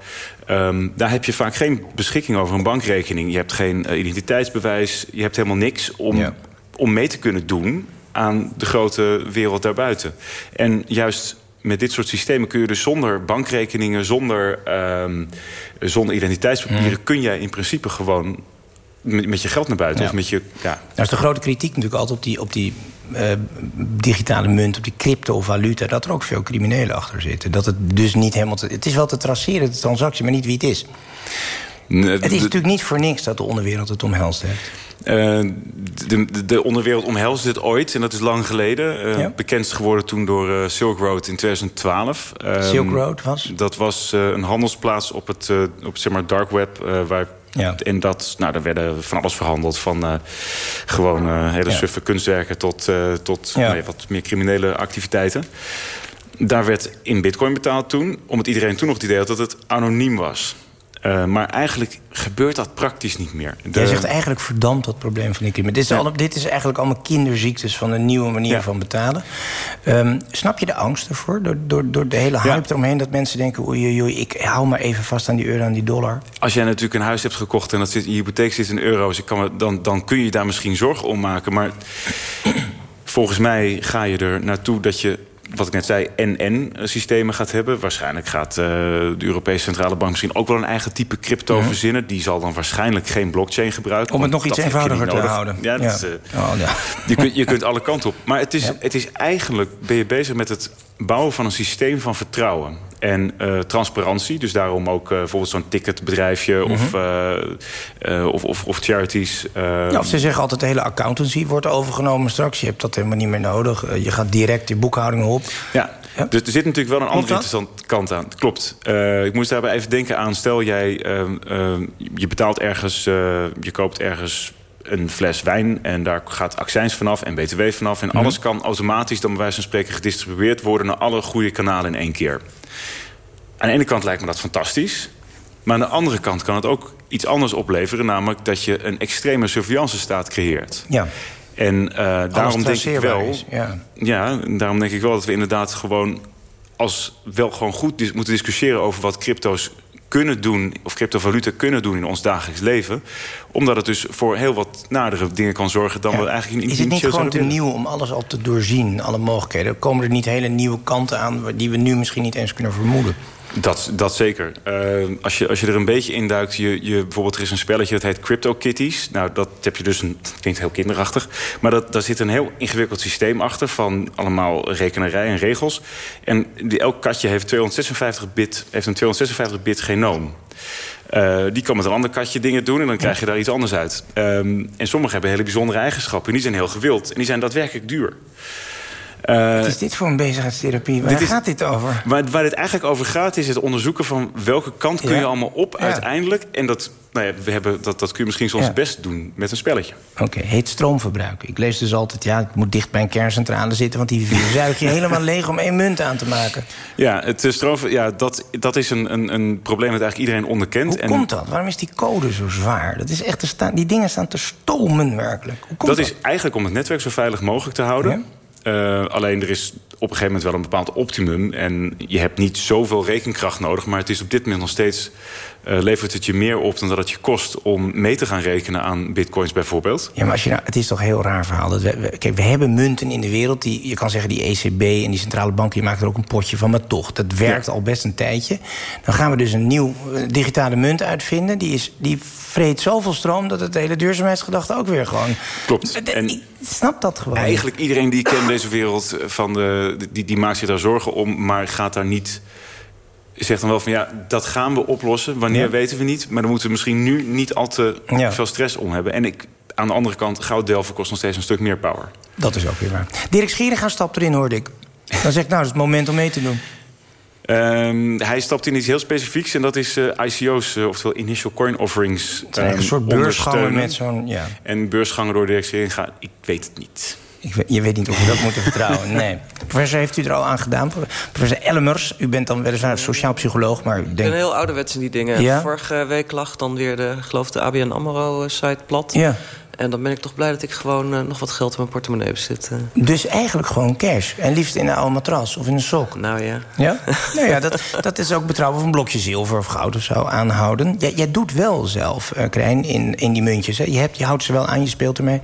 Um, daar heb je vaak geen beschikking over een bankrekening. Je hebt geen identiteitsbewijs. Je hebt helemaal niks om, om mee te kunnen doen aan de grote wereld daarbuiten. En juist met dit soort systemen kun je dus zonder bankrekeningen... zonder, um, zonder identiteitspapieren... Mm. kun jij in principe gewoon met, met je geld naar buiten. Ja. Of met je, ja. Nou is de grote kritiek natuurlijk altijd op die, op die uh, digitale munt... op die cryptovaluta, dat er ook veel criminelen achter zitten. Dat het dus niet helemaal... Te, het is wel te traceren, de transactie, maar niet wie het is. Het is natuurlijk niet voor niks dat de onderwereld het omhelst heeft. Uh, de, de, de, onderwereld omhelst dit ooit, en dat is lang geleden. Uh, ja. Bekendst geworden toen door uh, Silk Road in 2012. Um, Silk Road was? Dat was een handelsplaats op het, op, zeg maar, dark web... waar ja. En dat, nou, daar werden van alles verhandeld. Van uh, gewoon uh, hele ja. suffe kunstwerken tot, uh, tot ja. nou, wat meer criminele activiteiten. Daar werd in bitcoin betaald toen. Omdat iedereen toen nog het idee had dat het anoniem was. Uh, maar eigenlijk gebeurt dat praktisch niet meer. De... Jij zegt eigenlijk verdampt dat probleem van die criminelen. Dit, ja. dit, is eigenlijk allemaal kinderziektes van een nieuwe manier ja. van betalen. Um, snap je de angst ervoor? Door, door, door de hele hype ja. eromheen dat mensen denken... oei, oei, oei, ik hou maar even vast aan die euro en die dollar. Als jij natuurlijk een huis hebt gekocht en dat zit, in je hypotheek zit in euro's... Ik kan, dan, dan kun je daar misschien zorgen om maken. Maar (clears throat) volgens mij ga je er naartoe dat je wat ik net zei, NN-systemen gaat hebben. Waarschijnlijk gaat uh, de Europese Centrale Bank misschien ook wel een eigen type crypto verzinnen. Die zal dan waarschijnlijk geen blockchain gebruiken. Om het nog iets eenvoudiger te houden. Ja, dat ja. Is, uh, oh, ja. je, kunt, je (laughs) kunt alle kanten op. Maar het is, het is eigenlijk, ben je bezig met het bouwen van een systeem van vertrouwen. En uh, transparantie, dus daarom ook uh, bijvoorbeeld zo'n ticketbedrijfje mm -hmm. of, uh, of, of, of, charities. Ja, of ze zeggen altijd de hele accountancy wordt overgenomen straks. Je hebt dat helemaal niet meer nodig. je gaat direct je boekhouding op. Ja, ja. Dus er zit natuurlijk wel een andere interessante kant aan. Klopt. ik moest daarbij even denken aan... stel jij, je betaalt ergens, je koopt ergens een fles wijn en daar gaat accijns vanaf en btw vanaf... en mm -hmm. alles kan automatisch dan bij wijze van spreken gedistribueerd worden... naar alle goede kanalen in één keer. Aan de ene kant lijkt me dat fantastisch. Maar aan de andere kant kan het ook iets anders opleveren. Namelijk dat je een extreme surveillance staat creëert. Ja. En uh, daarom denk ik wel. Is, ja. ja, daarom denk ik wel dat we inderdaad gewoon. als wel gewoon goed dis moeten discussiëren over wat crypto's kunnen doen, of cryptovaluta kunnen doen in ons dagelijks leven. Omdat het dus voor heel wat nadere dingen kan zorgen dan ja. we eigenlijk in Is het niet gewoon te nieuw om alles al te doorzien, alle mogelijkheden? Komen er niet hele nieuwe kanten aan die we nu misschien niet eens kunnen vermoeden? Dat, dat zeker. Uh, als, je, als je er een beetje induikt, je, je, bijvoorbeeld er is een spelletje dat heet Crypto Kitties. Nou, dat heb je dus klinkt heel kinderachtig. Maar dat, daar zit een heel ingewikkeld systeem achter van allemaal rekenarij en regels. En die, elk katje heeft, 256 bit, heeft een 256 bit genoom. Uh, die kan met een ander katje dingen doen en dan krijg je daar iets anders uit. Um, en sommige hebben hele bijzondere eigenschappen. En die zijn heel gewild. En die zijn daadwerkelijk duur. Uh, Wat is dit voor een bezigheidstherapie? Waar dit is, gaat dit over? Waar, waar dit eigenlijk over gaat is het onderzoeken van welke kant kun je ja. allemaal op ja. uiteindelijk. En dat, nou ja, we hebben, dat, dat kun je misschien soms ja. best doen met een spelletje. Oké, okay, heet stroomverbruik. Ik lees dus altijd, ja, het moet dicht bij een kerncentrale zitten... want die (laughs) zuig je helemaal leeg om één munt aan te maken. Ja, het stroom, ja dat, dat is een, een, een probleem dat eigenlijk iedereen onderkent. Hoe en, komt dat? Waarom is die code zo zwaar? Dat is echt staan, die dingen staan te stomen werkelijk. Hoe komt dat, dat is eigenlijk om het netwerk zo veilig mogelijk te houden... Uh, alleen er is op een gegeven moment wel een bepaald optimum. En je hebt niet zoveel rekenkracht nodig. Maar het is op dit moment nog steeds... Uh, levert het je meer op dan dat het je kost... om mee te gaan rekenen aan bitcoins bijvoorbeeld. Ja, maar als je nou, het is toch een heel raar verhaal. Dat we, we, kijk, we hebben munten in de wereld. Die, je kan zeggen die ECB en die centrale bank... die maken er ook een potje van. Maar toch, dat werkt ja. al best een tijdje. Dan gaan we dus een nieuw digitale munt uitvinden. Die, is, die vreet zoveel stroom... dat het de hele duurzaamheidsgedachte ook weer gewoon... Klopt. En, ik snap dat gewoon. Eigenlijk iedereen die kent deze wereld... Van de, die, die maakt zich daar zorgen om, maar gaat daar niet zegt dan wel van ja, dat gaan we oplossen. Wanneer ja. weten we niet. Maar dan moeten we misschien nu niet al te ja. veel stress om hebben. En ik, aan de andere kant, goud delven kost nog steeds een stuk meer power. Dat is ook weer waar. Dirk Schierenga stapt erin, hoorde ik. Dan zeg ik, nou, het is het moment om mee te doen. Um, hij stapt in iets heel specifieks en dat is uh, ICO's, uh, oftewel Initial Coin Offerings. Um, een soort beursgangen met zo'n. Ja. En beursgangen door Dirk Schierenga, ik weet het niet. Ik weet, je weet niet of we dat moeten (laughs) vertrouwen. Nee. Professor, heeft u er al aan gedaan? Professor Elmers, u bent dan weliswaar sociaal psycholoog, maar u denkt... Ik ben heel ouderwets in die dingen. Ja? Vorige week lag dan weer de, geloof de ABN AMRO-site plat. Ja. En dan ben ik toch blij dat ik gewoon uh, nog wat geld in mijn portemonnee bezit. Dus eigenlijk gewoon cash. En liefst in een oude matras of in een sok. Nou ja. Ja? (laughs) nou ja, dat, dat is ook betrouwbaar of een blokje zilver of goud of zo aanhouden. Jij, jij doet wel zelf, uh, Krijn, in, in die muntjes. Hè? Je, hebt, je houdt ze wel aan, je speelt ermee.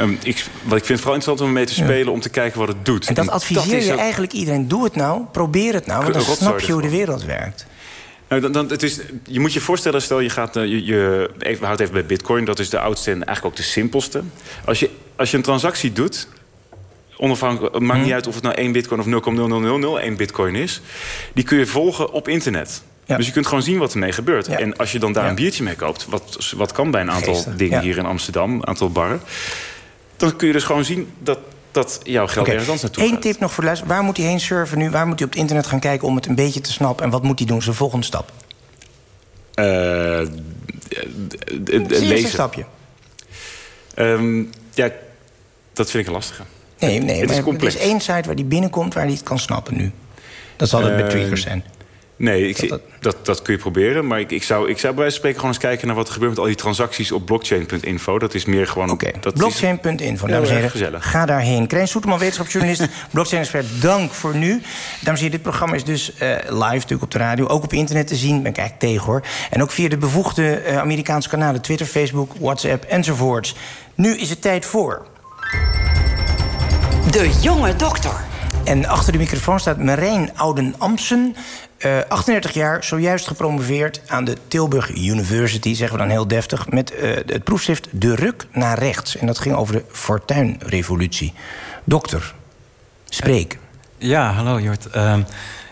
Um, ik, wat ik vind vooral interessant om mee te spelen... Ja. om te kijken wat het doet. En dat en adviseer dat je ook... eigenlijk iedereen. Doe het nou, probeer het nou. Want dan snap je hoe de wereld werkt. Nou, dan, dan, het is, je moet je voorstellen, stel je gaat... Je, je, even, we houden even bij bitcoin, dat is de oudste en eigenlijk ook de simpelste. Als je, als je een transactie doet... onafhankelijk, maakt niet uit of het nou 1 bitcoin of 0,0001 bitcoin is... die kun je volgen op internet. Ja. Dus je kunt gewoon zien wat ermee gebeurt. Ja. En als je dan daar ja. een biertje mee koopt... wat, wat kan bij een aantal Geestig. dingen hier in Amsterdam, een aantal barren... dan kun je dus gewoon zien dat dat jouw geld okay. ergens anders naartoe Eén gaat. tip nog voor de luister. Waar moet hij heen surfen nu? Waar moet hij op het internet gaan kijken om het een beetje te snappen? En wat moet hij doen? Zijn volgende stap? Uh, lezen. stapje. Um, ja, dat vind ik een lastige. Nee, nee het is complex. Er is één site waar hij binnenkomt waar hij het kan snappen nu. Dat zal het uh, triggers zijn. Nee, ik, dat, dat, dat, kun je proberen. Maar ik, ik, zou, ik zou bij wijze van spreken gewoon eens kijken... naar wat er gebeurt met al die transacties op blockchain.info. Dat is meer gewoon... Oké, okay. blockchain.info. Dames en heren, ga daarheen. Krijn Soeterman, wetenschapsjournalist, (laughs) blockchain-expert. Dank voor nu. Dames en heren, dit programma is dus uh, live natuurlijk op de radio. Ook op internet te zien. Ben ik eigenlijk tegen, hoor. En ook via de bevoegde uh, Amerikaanse kanalen. Twitter, Facebook, WhatsApp enzovoorts. Nu is het tijd voor... De jonge dokter. En achter de microfoon staat Marijn Ouden-Amsen. Uh, 38 jaar, zojuist gepromoveerd aan de Tilburg University, zeggen we dan heel deftig, met uh, het proefschrift De Ruk naar rechts. En dat ging over de Fortuinrevolutie. Dokter, spreek. Ja, hallo Jort. Uh,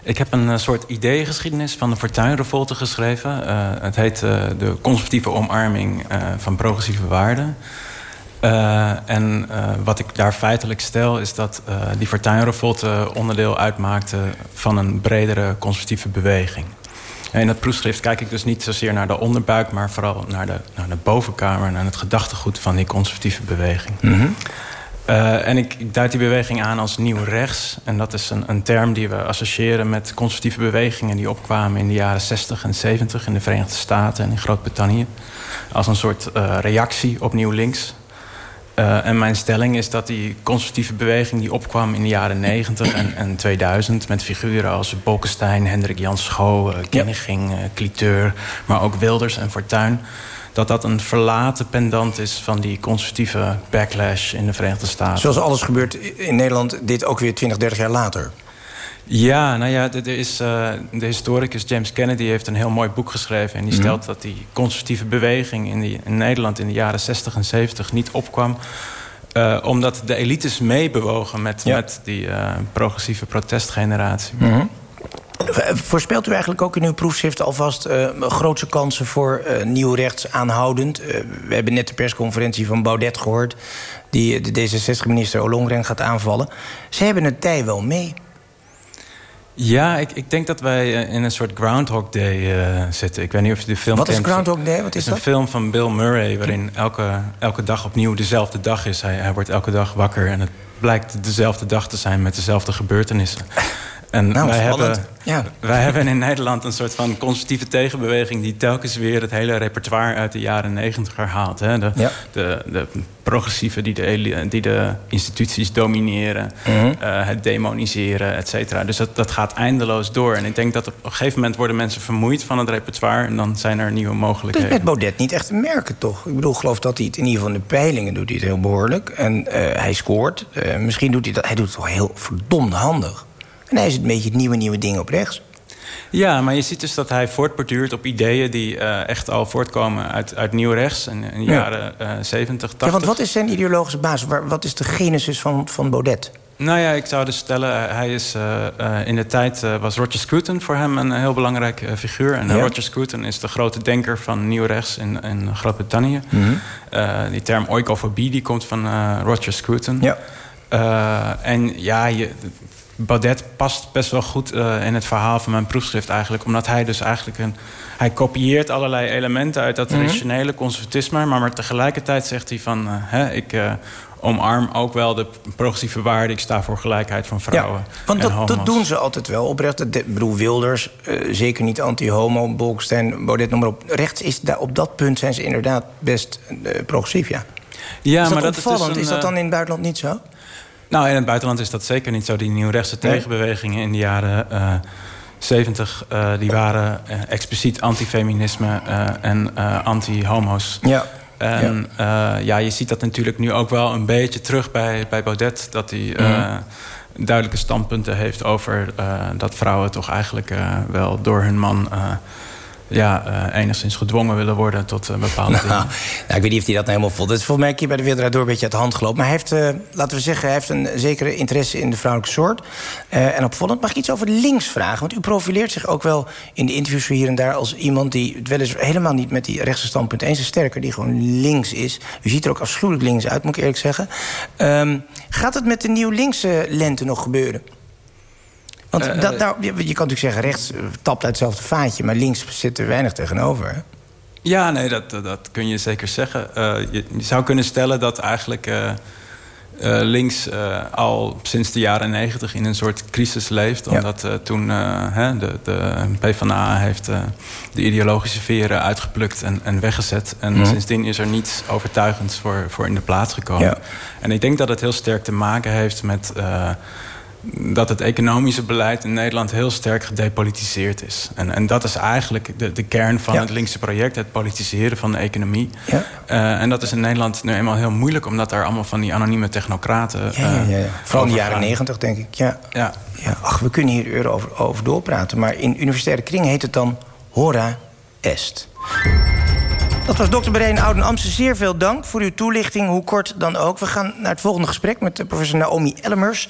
ik heb een soort ideeëngeschiedenis van de Fortuinrevolte geschreven. Het heet De conservatieve omarming van progressieve waarden. En wat ik daar feitelijk stel is dat die Fortuinrevolte onderdeel uitmaakte van een bredere conservatieve beweging. En in dat proefschrift kijk ik dus niet zozeer naar de onderbuik, maar vooral naar de, naar de bovenkamer, naar het gedachtegoed van die conservatieve beweging. Mm -hmm. Uh, en ik, ik duid die beweging aan als nieuw rechts. En dat is een, een term die we associëren met conservatieve bewegingen... die opkwamen in de jaren 60 en 70 in de Verenigde Staten en in Groot-Brittannië. Als een soort uh, reactie op nieuw links. Uh, en mijn stelling is dat die conservatieve beweging die opkwam in de jaren 90 en, en 2000... met figuren als Bolkestein, Hendrik Jan Schoo, Kinniging, Cliteur... maar ook Wilders en Fortuyn dat dat een verlaten pendant is van die conservatieve backlash in de Verenigde Staten. Zoals alles gebeurt in Nederland, dit ook weer 20, 30 jaar later. Ja, nou ja, er is, uh, de historicus James Kennedy heeft een heel mooi boek geschreven. En die stelt mm -hmm. dat die conservatieve beweging in, die, in, Nederland in de jaren 60 en 70 niet opkwam. Uh, omdat de elites meebewogen met, ja. met die uh, progressieve protestgeneratie. Mm -hmm. Voorspelt u eigenlijk ook in uw proefschrift alvast uh, grootse kansen voor uh, nieuw rechts aanhoudend? Uh, we hebben net de persconferentie van Baudet gehoord... die de D66-minister Ollongren gaat aanvallen. Ze hebben het tij wel mee. Ja, ik, ik denk dat wij in een soort Groundhog Day zitten. Ik weet niet of je de film Wat is. Groundhog Day? Wat is het is dat? een film van Bill Murray... waarin elke, elke dag opnieuw dezelfde dag is. Hij, hij wordt elke dag wakker en het blijkt dezelfde dag te zijn... met dezelfde gebeurtenissen. En nou, wij, spannend. hebben, ja. wij hebben in Nederland een soort van conservatieve tegenbeweging... die telkens weer het hele repertoire uit de jaren negentig herhaalt. Hè? De, ja. de, de progressieven die de, die de instituties domineren... Mhm. uh, het demoniseren, et cetera. Dus dat, dat gaat eindeloos door. En ik denk dat op een gegeven moment worden mensen vermoeid van het repertoire... en dan zijn er nieuwe mogelijkheden. Dus met Baudet niet echt te merken, toch? Ik bedoel, ik geloof dat hij het in ieder geval in de peilingen doet hij het heel behoorlijk. En uh, hij scoort. Uh, misschien doet hij dat... Hij doet het wel heel verdomd handig. En hij is een beetje het nieuwe, nieuwe ding op rechts. Ja, maar je ziet dus dat hij voortborduurt op ideeën... die uh, echt al voortkomen uit, uit nieuw rechts in de Ja. jaren uh, 70, 80. Ja, want wat is zijn ideologische basis? Waar- Wat is de genesis van, van Baudet? Nou ja, ik zou dus stellen, uh, hij is uh, uh, in de tijd uh, was Roger Scruton voor hem een heel belangrijke uh, figuur. En Ja. Roger Scruton is de grote denker van nieuw rechts in, in Groot-Brittannië. Mhm. Die term oikofobie die komt van Roger Scruton. Ja. En ja, je, Baudet past best wel goed uh, in het verhaal van mijn proefschrift eigenlijk. Omdat hij dus eigenlijk een... Hij kopieert allerlei elementen uit dat Mhm. traditionele conservatisme. Maar, maar tegelijkertijd zegt hij van... Uh, hè, ik uh, omarm ook wel de progressieve waarden. Ik sta voor gelijkheid van vrouwen Want dat, dat doen ze altijd wel oprecht. Ik bedoel, Wilders, eh, zeker niet anti-homo, Bolkestein, Baudet, noem maar op. Rechts is daar, op dat punt zijn ze inderdaad best eh, progressief, ja. Ja, is dat maar dat is dus een, is dat eh, dan in het buitenland niet zo? Nou, in het buitenland is dat zeker niet zo. Die nieuwrechtse tegenbewegingen in de jaren eh 70... eh, die waren eh, expliciet antifeminisme en anti-homo's. Ja. En ja. ja, je ziet dat natuurlijk nu ook wel een beetje terug bij, bij Baudet. Dat hij Mhm. duidelijke standpunten heeft over dat vrouwen toch eigenlijk wel door hun man... eh, ja, eh, enigszins gedwongen willen worden tot eh, bepaalde (laughs) Nou, dingen. nou, ik weet niet of hij dat nou helemaal voelt. Dat is volgens mij een keer bij de Wereld door een beetje uit de hand gelopen. Maar hij heeft, laten we zeggen, hij heeft een zekere interesse in de vrouwelijke soort. En opvallend mag ik iets over links vragen. Want u profileert zich ook wel in de interviews hier en daar... als iemand die het wel eens helemaal niet met die rechtse standpunt eens is. Sterker, die gewoon links is. U ziet er ook afschuwelijk links uit, moet ik eerlijk zeggen. Ehm, gaat het met de nieuw linkse lente nog gebeuren? Want Eh, dat, nou, je, je kan natuurlijk zeggen, rechts eh, tapt uit hetzelfde vaatje... maar links zit er weinig tegenover. hè? Ja, nee, dat, dat, kun je zeker zeggen. Eh, je, je zou kunnen stellen dat eigenlijk links al sinds de jaren negentig in een soort crisis leeft. Omdat toen hè, de, de PvdA heeft de ideologische veren uitgeplukt en, en weggezet. En Mhm. sindsdien is er niets overtuigends voor, voor in de plaats gekomen. Ja. En ik denk dat het heel sterk te maken heeft met... eh, dat het economische beleid in Nederland heel sterk gedepolitiseerd is. En, en dat is eigenlijk de, de kern van het linkse project, het politiseren van de economie. Ja. Uh, en dat is in Nederland nu eenmaal heel moeilijk, omdat daar allemaal van die anonieme technocraten. Ja, ja. Vooral in de jaren negentig, denk ik. Ja. Ja. Ja, ach, we kunnen hier uren over, over doorpraten. Maar in universitaire kring heet het dan hora est. Dat was dokter Bereen Ouden Amsten. Zeer veel dank voor uw toelichting, hoe kort dan ook. We gaan naar het volgende gesprek met eh, professor Naomi Ellemers.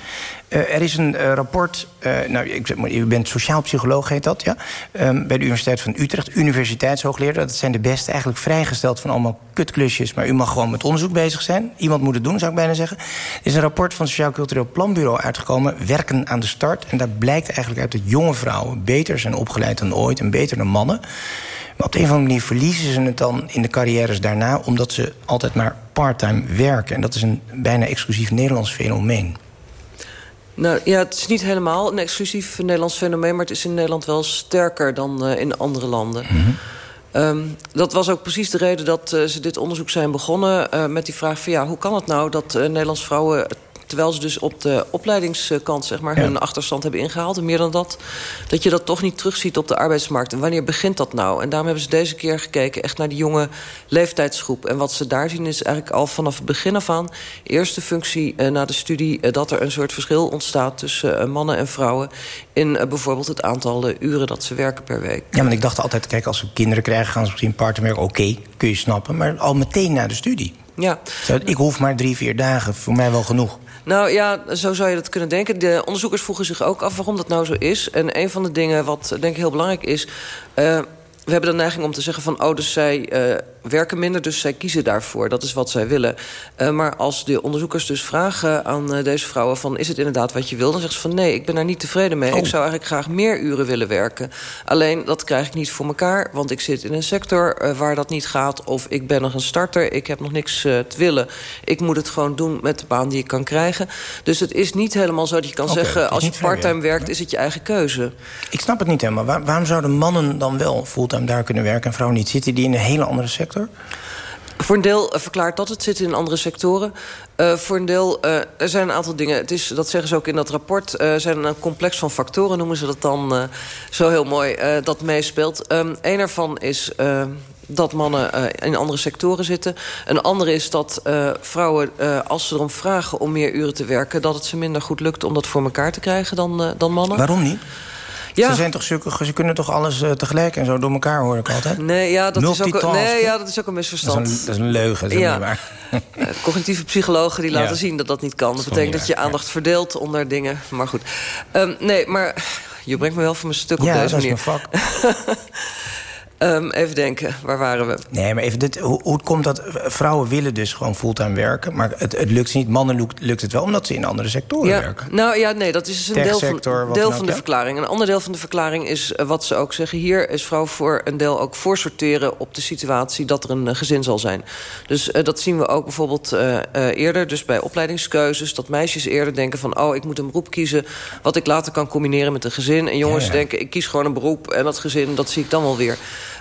Uh, er is een uh, rapport, nou, ik u bent sociaal psycholoog, heet dat, ja? Um, bij de Universiteit van Utrecht, universiteitshoogleraar. Dat zijn de beste, eigenlijk vrijgesteld van allemaal kutklusjes... maar u mag gewoon met onderzoek bezig zijn. Iemand moet het doen, zou ik bijna zeggen. Er is een rapport van het Sociaal Cultureel Planbureau uitgekomen... Werken aan de start. En daar blijkt eigenlijk uit dat jonge vrouwen beter zijn opgeleid dan ooit... en beter dan mannen. Op de een of andere manier verliezen ze het dan in de carrières daarna... omdat ze altijd maar parttime werken. En dat is een bijna exclusief Nederlands fenomeen. Nou ja, het is niet helemaal een exclusief Nederlands fenomeen... maar het is in Nederland wel sterker dan uh, in andere landen. Mm -hmm. um, dat was ook precies de reden dat uh, ze dit onderzoek zijn begonnen... Uh, met die vraag van ja, hoe kan het nou dat Nederlandse vrouwen terwijl ze dus op de opleidingskant zeg maar, Ja. hun achterstand hebben ingehaald... en meer dan dat, dat je dat toch niet terugziet op de arbeidsmarkt. En wanneer begint dat nou? En daarom hebben ze deze keer gekeken echt naar die jonge leeftijdsgroep. En wat ze daar zien is eigenlijk al vanaf het begin af aan... eerste functie eh, na de studie eh, dat er een soort verschil ontstaat... tussen eh, mannen en vrouwen in eh, bijvoorbeeld het aantal eh, uren dat ze werken per week. Ja, maar ik dacht altijd, kijk, als ze kinderen krijgen... gaan ze misschien parttime werken. Oké, kun je snappen. Maar al meteen na de studie. Ja. Ik hoef maar drie, vier dagen. Voor mij wel genoeg. Nou ja, zo zou je dat kunnen denken. De onderzoekers vroegen zich ook af waarom dat nou zo is. En een van de dingen wat denk ik heel belangrijk is... Uh, we hebben de neiging om te zeggen van... oh, dus zij werken minder, dus zij kiezen daarvoor. Dat is wat zij willen. Uh, maar als de onderzoekers dus vragen aan uh, deze vrouwen... van is het inderdaad wat je wil? Dan zeggen ze van nee, ik ben daar niet tevreden mee. Oh. Ik zou eigenlijk graag meer uren willen werken. Alleen, dat krijg ik niet voor elkaar. Want ik zit in een sector waar dat niet gaat. Of ik ben nog een starter, ik heb nog niks te willen. Ik moet het gewoon doen met de baan die ik kan krijgen. Dus het is niet helemaal zo dat je kan okay, zeggen... als je parttime werkt, is het je eigen keuze. Ik snap het niet helemaal. Waar, waarom zouden mannen dan wel fulltime daar kunnen werken en vrouwen niet? Zitten die in een hele andere sector? Voor een deel uh, verklaart dat het zit in andere sectoren. Uh, voor een deel, uh, er zijn een aantal dingen... Het is, dat zeggen ze ook in dat rapport... Er zijn een complex van factoren, noemen ze dat dan zo heel mooi... dat meespeelt. Um, een ervan is dat mannen uh, in andere sectoren zitten. Een andere is dat uh, vrouwen, uh, als ze erom vragen om meer uren te werken... dat het ze minder goed lukt om dat voor elkaar te krijgen dan, dan mannen. Waarom niet? Ja. Ze, zijn toch zulke, ze kunnen toch alles uh, tegelijk en zo door elkaar, hoor ik altijd? Nee, ja, dat, is ook, een, nee, ja, dat is ook een misverstand. Dat is een, dat is een leugen, dat is ja. niet waar. Uh, cognitieve psychologen die (laughs) laten ja. zien dat dat niet kan. Dat, dat betekent dat je aandacht ja. verdeelt onder dingen. Maar goed. Um, nee, maar je brengt me wel van mijn stuk op ja, deze dat manier. Is mijn vak. (laughs) Um, even denken, waar waren we? Nee, maar even dit, hoe, komt dat vrouwen willen dus gewoon fulltime werken... maar het, het lukt niet. Mannen lukt, lukt het wel omdat ze in andere sectoren ja, werken. Nou ja, nee, dat is dus een deel van, deel van de ja? verklaring. Een ander deel van de verklaring is uh, wat ze ook zeggen hier... is vrouwen voor een deel ook voorsorteren op de situatie... dat er een uh, gezin zal zijn. Dus uh, dat zien we ook bijvoorbeeld eerder, dus bij opleidingskeuzes... dat meisjes eerder denken van, oh, ik moet een beroep kiezen... wat ik later kan combineren met een gezin. En jongens ja. denken, ik kies gewoon een beroep en dat gezin, dat zie ik dan wel weer.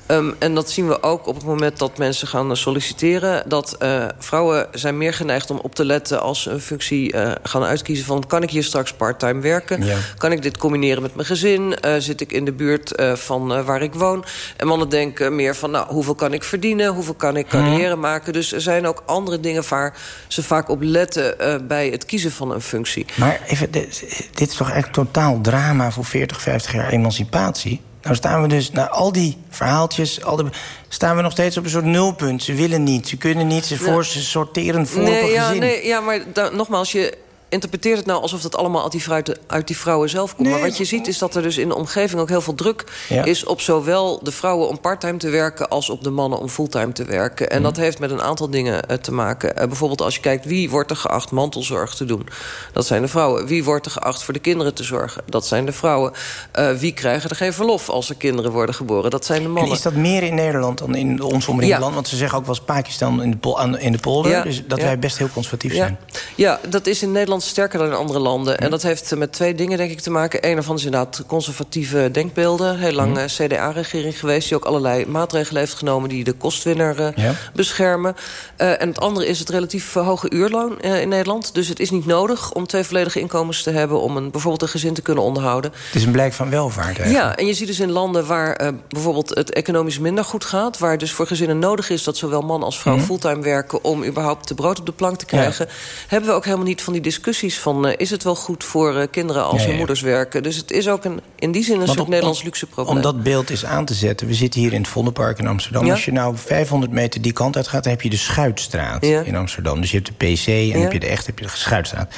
Um, en dat zien we ook op het moment dat mensen gaan solliciteren. Dat uh, vrouwen zijn meer geneigd om op te letten als ze een functie uh, gaan uitkiezen van... kan ik hier straks parttime werken? Ja. Kan ik dit combineren met mijn gezin? Uh, zit ik in de buurt van waar ik woon? En mannen denken meer van nou, hoeveel kan ik verdienen? Hoeveel kan ik carrière hmm. maken? Dus er zijn ook andere dingen waar ze vaak op letten... bij het kiezen van een functie. Maar even, dit, dit is toch echt totaal drama voor 40, 50 jaar emancipatie? Nou staan we dus, na al die verhaaltjes... Al de, staan we nog steeds op een soort nulpunt. Ze willen niet, ze kunnen niet, ze, voor, ze sorteren voor nee, ja, gezin. Nee, ja, maar nogmaals, je interpreteert het nou alsof dat allemaal uit die, vrouwen, uit die vrouwen zelf komt. Nee. Maar wat je ziet is dat er dus in de omgeving ook heel veel druk Ja. is... op zowel de vrouwen om parttime te werken... als op de mannen om fulltime te werken. En Mhm. dat heeft met een aantal dingen eh, te maken. Eh, bijvoorbeeld als je kijkt wie wordt er geacht mantelzorg te doen. Dat zijn de vrouwen. Wie wordt er geacht voor de kinderen te zorgen? Dat zijn de vrouwen. Eh, wie krijgen er geen verlof als er kinderen worden geboren? Dat zijn de En mannen. is dat meer in Nederland dan in ons omringende Ja. land? Want ze zeggen ook wel eens Pakistan in de, pol, in de polder. Ja, Dus dat wij best heel conservatief zijn. ja, dat is in Nederland Nederland sterker dan in andere landen. En dat heeft met twee dingen denk ik te maken. Een ervan is inderdaad conservatieve denkbeelden. Heel lang uh, CDA-regering geweest... die ook allerlei maatregelen heeft genomen... die de kostwinner uh, ja. beschermen. Uh, en het andere is het relatief hoge uurloon in Nederland. Dus het is niet nodig om twee volledige inkomens te hebben... om een, bijvoorbeeld een gezin te kunnen onderhouden. Het is een blijk van welvaart eigenlijk. Ja, en je ziet dus in landen waar bijvoorbeeld het economisch minder goed gaat... waar dus voor gezinnen nodig is dat zowel man als vrouw mm. fulltime werken... om überhaupt de brood op de plank te krijgen... Ja. hebben we ook helemaal niet van die discussies van... Uh, is het wel goed voor uh, kinderen als ja, hun moeders werken? Dus het is ook een, in die zin een Want soort om, Nederlands luxe probleem. Om dat beeld eens aan te zetten. We zitten hier in het Vondelpark in Amsterdam. Als je nou 500 meter die kant uit gaat... dan heb je de Schuitstraat in Amsterdam. Dus je hebt de PC en heb je de echt heb je de Schuitstraat.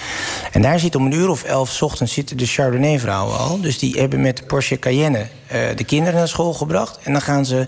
En daar zit om een uur of elf ochtends zitten de Chardonnay-vrouwen al. Dus die hebben met de Porsche Cayenne uh, de kinderen naar school gebracht. En dan gaan ze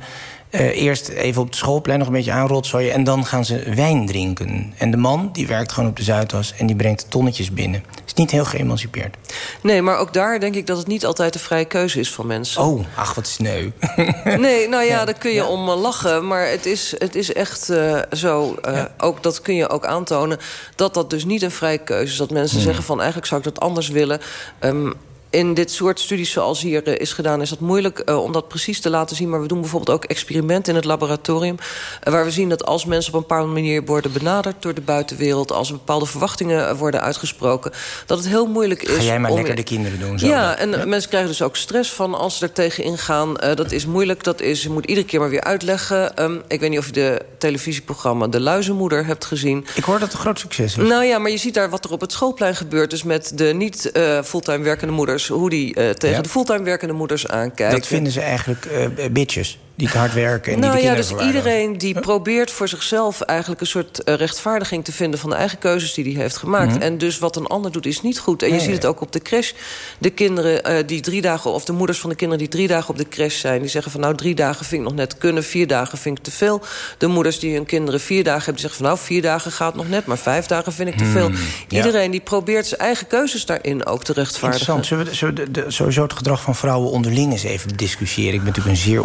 uh, eerst even op het schoolplein nog een beetje aanrotzooien... en dan gaan ze wijn drinken. En de man die werkt gewoon op de Zuidas en die brengt tonnetjes binnen. Is niet heel geëmancipeerd. Nee, maar ook daar denk ik dat het niet altijd de vrije keuze is van mensen. Oh, ach, wat sneu. (laughs) nee, nou ja, daar kun je ja. om lachen. Maar het is, het is echt uh, zo, uh, ja. ook, dat kun je ook aantonen... dat dat dus niet een vrije keuze is. Dat mensen hmm. zeggen van eigenlijk zou ik dat anders willen... Um, in dit soort studies zoals hier uh, is gedaan... is dat moeilijk uh, om dat precies te laten zien. Maar we doen bijvoorbeeld ook experimenten in het laboratorium... Uh, waar we zien dat als mensen op een bepaalde manier worden benaderd... door de buitenwereld, als bepaalde verwachtingen worden uitgesproken... dat het heel moeilijk is... Ga jij maar om... lekker de kinderen doen. Zo ja, en ja. mensen krijgen dus ook stress van als ze er tegen ingaan. dat is moeilijk, dat is, je moet iedere keer maar weer uitleggen. Um, ik weet niet of je de televisieprogramma De Luizenmoeder hebt gezien. Ik hoor dat het een groot succes is. Nou ja, maar je ziet daar wat er op het schoolplein gebeurt. Dus met de niet fulltime werkende moeders hoe die uh, tegen ja. de fulltime werkende moeders aankijken. Dat vinden ze eigenlijk uh, bitches die hard werken en nou, die de ja, dus iedereen die probeert voor zichzelf eigenlijk een soort uh, rechtvaardiging te vinden van de eigen keuzes die hij heeft gemaakt. Mm -hmm. En dus wat een ander doet is niet goed. En nee, je ziet het ook op de crash. De kinderen uh, die drie dagen, of de moeders van de kinderen die drie dagen op de crash zijn, die zeggen van nou drie dagen vind ik nog net kunnen, vier dagen vind ik te veel. De moeders die hun kinderen vier dagen hebben, die zeggen van nou vier dagen gaat nog net, maar vijf dagen vind ik te veel. Mm, iedereen die probeert zijn eigen keuzes daarin ook te rechtvaardigen. Interessant. Zullen we, zullen we de, de, sowieso het gedrag van vrouwen onderling eens even discussiëren? Ik ben natuurlijk een zeer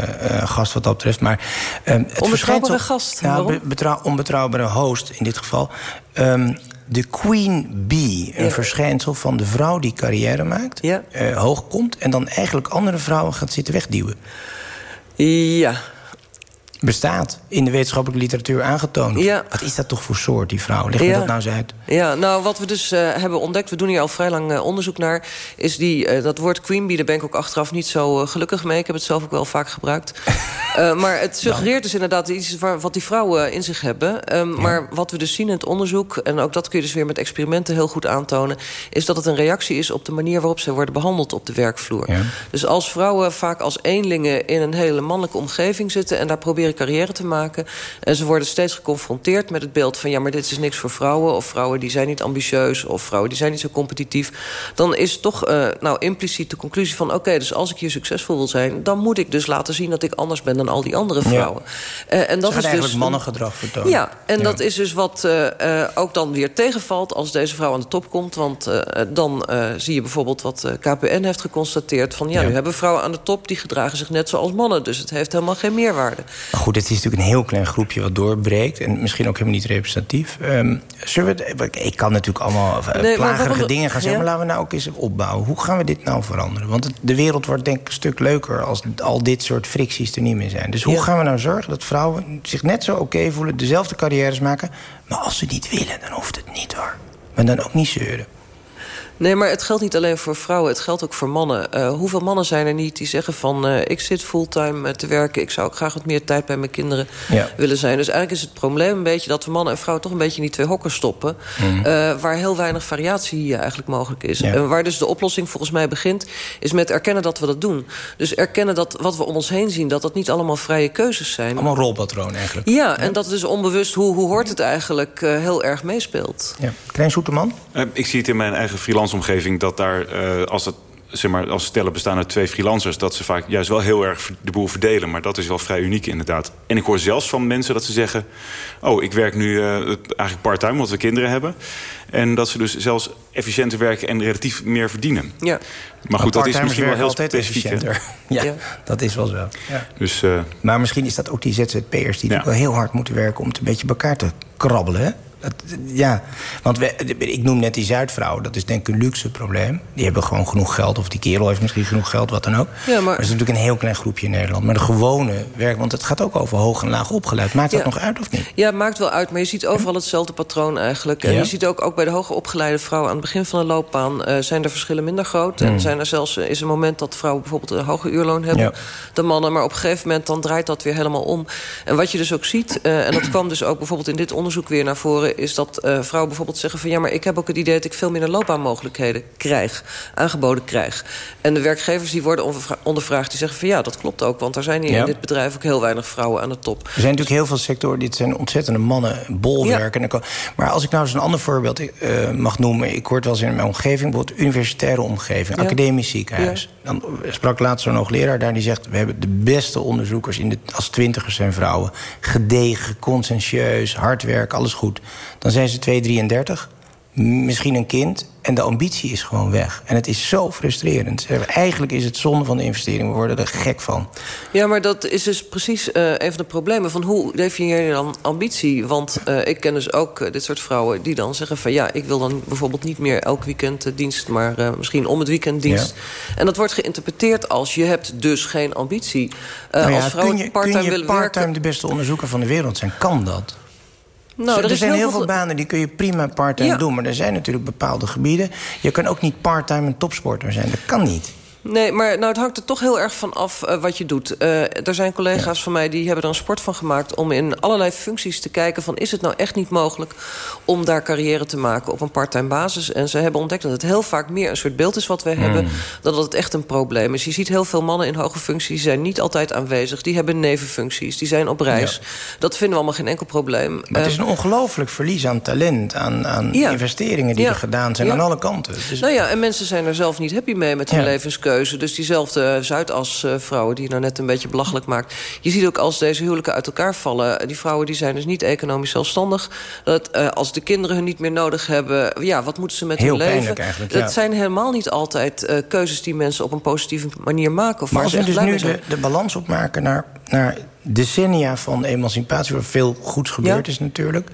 onbetrouwbare uh, gast wat dat betreft. Maar, um, het onbetrouwbare gast? Betrouw, onbetrouwbare host in dit geval. Um, de queen bee, een ja. verschijnsel van de vrouw die carrière maakt... Ja. Uh, hoog komt en dan eigenlijk andere vrouwen gaat zitten wegduwen. Ja, bestaat. In de wetenschappelijke literatuur aangetoond. Ja. Wat is dat toch voor soort, die vrouw? Leg me ja. dat nou eens uit. Ja, nou, wat we dus uh, hebben ontdekt... we doen hier al vrij lang uh, onderzoek naar... is die, uh, dat woord queen bee, daar ben ik ook achteraf niet zo gelukkig mee. Ik heb het zelf ook wel vaak gebruikt. (laughs) maar het suggereert dus inderdaad iets wat die vrouwen in zich hebben. Um, ja. Maar wat we dus zien in het onderzoek... en ook dat kun je dus weer met experimenten heel goed aantonen... is dat het een reactie is op de manier waarop ze worden behandeld op de werkvloer. Dus als vrouwen vaak als eenlingen in een hele mannelijke omgeving zitten... en daar proberen carrière te maken. En ze worden steeds geconfronteerd met het beeld van... ja, maar dit is niks voor vrouwen. Of vrouwen die zijn niet ambitieus. Of vrouwen die zijn niet zo competitief. Dan is toch uh, nou, impliciet de conclusie van... oké, okay, dus als ik hier succesvol wil zijn... dan moet ik dus laten zien dat ik anders ben dan al die andere vrouwen. Ja. Uh, en dat is dus mannengedrag vertonen. Ja, en ja. dat is dus wat uh, ook dan weer tegenvalt... als deze vrouw aan de top komt. Want dan zie je bijvoorbeeld wat KPN heeft geconstateerd... van ja, ja, nu hebben vrouwen aan de top... die gedragen zich net zoals mannen. Dus het heeft helemaal geen meerwaarde. Goed, het is natuurlijk een heel klein groepje wat doorbreekt. En misschien ook helemaal niet representatief. Um, zullen we het, ik kan natuurlijk allemaal nee, plagerige we, dingen gaan zeggen... Ja? maar laten we nou ook eens opbouwen. Hoe gaan we dit nou veranderen? Want het, de wereld wordt denk ik een stuk leuker... als al dit soort fricties er niet meer zijn. Dus hoe ja. gaan we nou zorgen dat vrouwen zich net zo oké okay voelen... dezelfde carrières maken... maar als ze niet willen, dan hoeft het niet hoor. Maar dan ook niet zeuren. Nee, maar het geldt niet alleen voor vrouwen, het geldt ook voor mannen. Uh, hoeveel mannen zijn er niet die zeggen van... Uh, ik zit fulltime uh, te werken, ik zou ook graag wat meer tijd bij mijn kinderen ja. willen zijn. Dus eigenlijk is het probleem een beetje dat we mannen en vrouwen... toch een beetje in die twee hokken stoppen. Mm. waar heel weinig variatie eigenlijk mogelijk is. Ja. En waar dus de oplossing volgens mij begint... is met erkennen dat we dat doen. Dus erkennen dat wat we om ons heen zien... dat dat niet allemaal vrije keuzes zijn. Allemaal rolpatroon eigenlijk. Ja, ja, en dat dus onbewust, hoe, hoe hoort het eigenlijk... heel erg meespeelt. Ja. Klein Soeterman? ik zie het in mijn eigen freelance omgeving dat daar, uh, als het zeg maar, als stellen bestaan uit twee freelancers... dat ze vaak juist wel heel erg de boel verdelen. Maar dat is wel vrij uniek inderdaad. En ik hoor zelfs van mensen dat ze zeggen... oh, ik werk nu uh, eigenlijk part-time omdat we kinderen hebben. En dat ze dus zelfs efficiënter werken en relatief meer verdienen. Ja. Maar goed, dat is misschien wel heel specifiek. (laughs) Ja, ja, dat is wel zo. Ja. Dus, uh, maar misschien is dat ook die ZZP'ers... die ja. wel heel hard moeten werken om het een beetje bij elkaar te krabbelen, hè? Dat, ja, want we, ik noem net die Zuidvrouwen. Dat is denk ik een luxe probleem. Die hebben gewoon genoeg geld. Of die kerel heeft misschien genoeg geld, wat dan ook. Ja, maar... maar het is natuurlijk een heel klein groepje in Nederland. Maar de gewone werk, want het gaat ook over hoog en laag opgeleid. Maakt dat nog uit of niet? Ja, het maakt wel uit. Maar je ziet overal hetzelfde patroon eigenlijk. En Ja? je ziet ook, ook bij de hoger opgeleide vrouwen... aan het begin van de loopbaan eh, zijn de verschillen minder groot. En Mm. zijn er zelfs, eh, is een moment dat vrouwen bijvoorbeeld een hoger uurloon hebben... Ja. dan mannen. Maar op een gegeven moment dan draait dat weer helemaal om. En wat je dus ook ziet, eh, en dat kwam dus ook bijvoorbeeld in dit onderzoek weer naar voren... is dat eh, vrouwen bijvoorbeeld zeggen van... ja, maar ik heb ook het idee dat ik veel minder loopbaanmogelijkheden krijg. Aangeboden krijg. En de werkgevers die worden ondervra- ondervraagd, die zeggen van... ja, dat klopt ook, want er zijn hier Ja. in dit bedrijf ook heel weinig vrouwen aan de top. Er zijn natuurlijk heel veel sectoren, dit zijn ontzettende mannen, bolwerken. Kan- Maar als ik nou eens een ander voorbeeld eh, mag noemen... ik hoor het wel eens in mijn omgeving, bijvoorbeeld universitaire omgeving... Ja. academisch ziekenhuis. Dan sprak laatst zo'n hoogleraar daar, die zegt... we hebben de beste onderzoekers in de, als twintigers zijn vrouwen. Gedegen, conscientieus, hard werk, alles goed. Dan zijn ze 2, 33, misschien een kind... en de ambitie is gewoon weg. En het is zo frustrerend. Eigenlijk is het zonde van de investering, we worden er gek van. Ja, maar dat is dus precies eh, een van de problemen. Van hoe definieer je dan ambitie? Want eh, ik ken dus ook eh, dit soort vrouwen die dan zeggen van... ja, ik wil dan bijvoorbeeld niet meer elk weekend dienst... maar misschien om het weekend dienst. En dat wordt geïnterpreteerd als je hebt dus geen ambitie. Nou ja, als vrouwen part-time willen part-time werken... de beste onderzoeker van de wereld zijn? Kan dat? Nou, Zo, er er zijn heel heel veel banen die kun je prima part-time Ja. doen. Maar er zijn natuurlijk bepaalde gebieden. Je kan ook niet part-time een topsporter zijn. Dat kan niet. Nee, maar nou, het hangt er toch heel erg van af eh, wat je doet. Eh, er zijn collega's van mij die hebben er een sport van gemaakt... om in allerlei functies te kijken van... is het nou echt niet mogelijk om daar carrière te maken op een parttime basis? En ze hebben ontdekt dat het heel vaak meer een soort beeld is wat wij hebben... dan dat het echt een probleem is. Je ziet heel veel mannen in hoge functies die zijn niet altijd aanwezig. Die hebben nevenfuncties, die zijn op reis. Dat vinden we allemaal geen enkel probleem. Maar het is Eh, een ongelooflijk verlies aan talent. Aan, aan Ja. investeringen die er gedaan zijn aan alle kanten. Dus, Nou ja, en mensen zijn er zelf niet happy mee met hun Ja. Dus diezelfde Zuidas-vrouwen die je nou net een beetje belachelijk maakt. Je ziet ook als deze huwelijken uit elkaar vallen... die vrouwen die zijn dus niet economisch zelfstandig. Dat eh, als de kinderen hun niet meer nodig hebben... ja, wat moeten ze met Heel hun leven? eigenlijk, Dat zijn helemaal niet altijd eh, keuzes die mensen op een positieve manier maken. Of maar als ze we dus nu de, balans opmaken naar, naar decennia van emancipatie... waar veel goeds gebeurd Ja. is natuurlijk...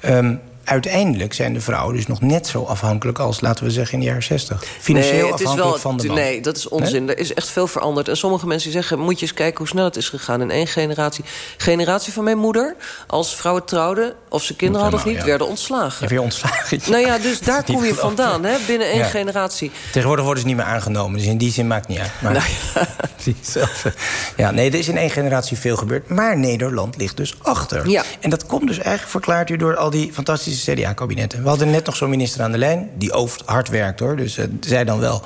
ehm, uiteindelijk zijn de vrouwen dus nog net zo afhankelijk... als, laten we zeggen, in de jaren 60. Financieel nee, afhankelijk wel, van de man. Nee, dat is onzin. Er is echt veel veranderd. En sommige mensen zeggen, moet je eens kijken hoe snel het is gegaan in één generatie. Generatie van mijn moeder, als vrouwen trouwden... of ze kinderen hadden of niet, ja. werden ontslagen. Heb je ontslagen? (laughs) Nou ja, dus daar (laughs) niet kom je vandaan, hè, binnen één generatie. Tegenwoordig worden ze niet meer aangenomen, dus in die zin maakt het niet uit. Maar, (laughs) zelf. ja, nee, er is in één generatie veel gebeurd. Maar Nederland ligt dus achter. Ja. En dat komt dus eigenlijk verklaard u door al die fantastische CDA-kabinetten. We hadden net nog zo'n minister aan de lijn, die ooft hard werkt hoor. Dus eh, zij dan wel.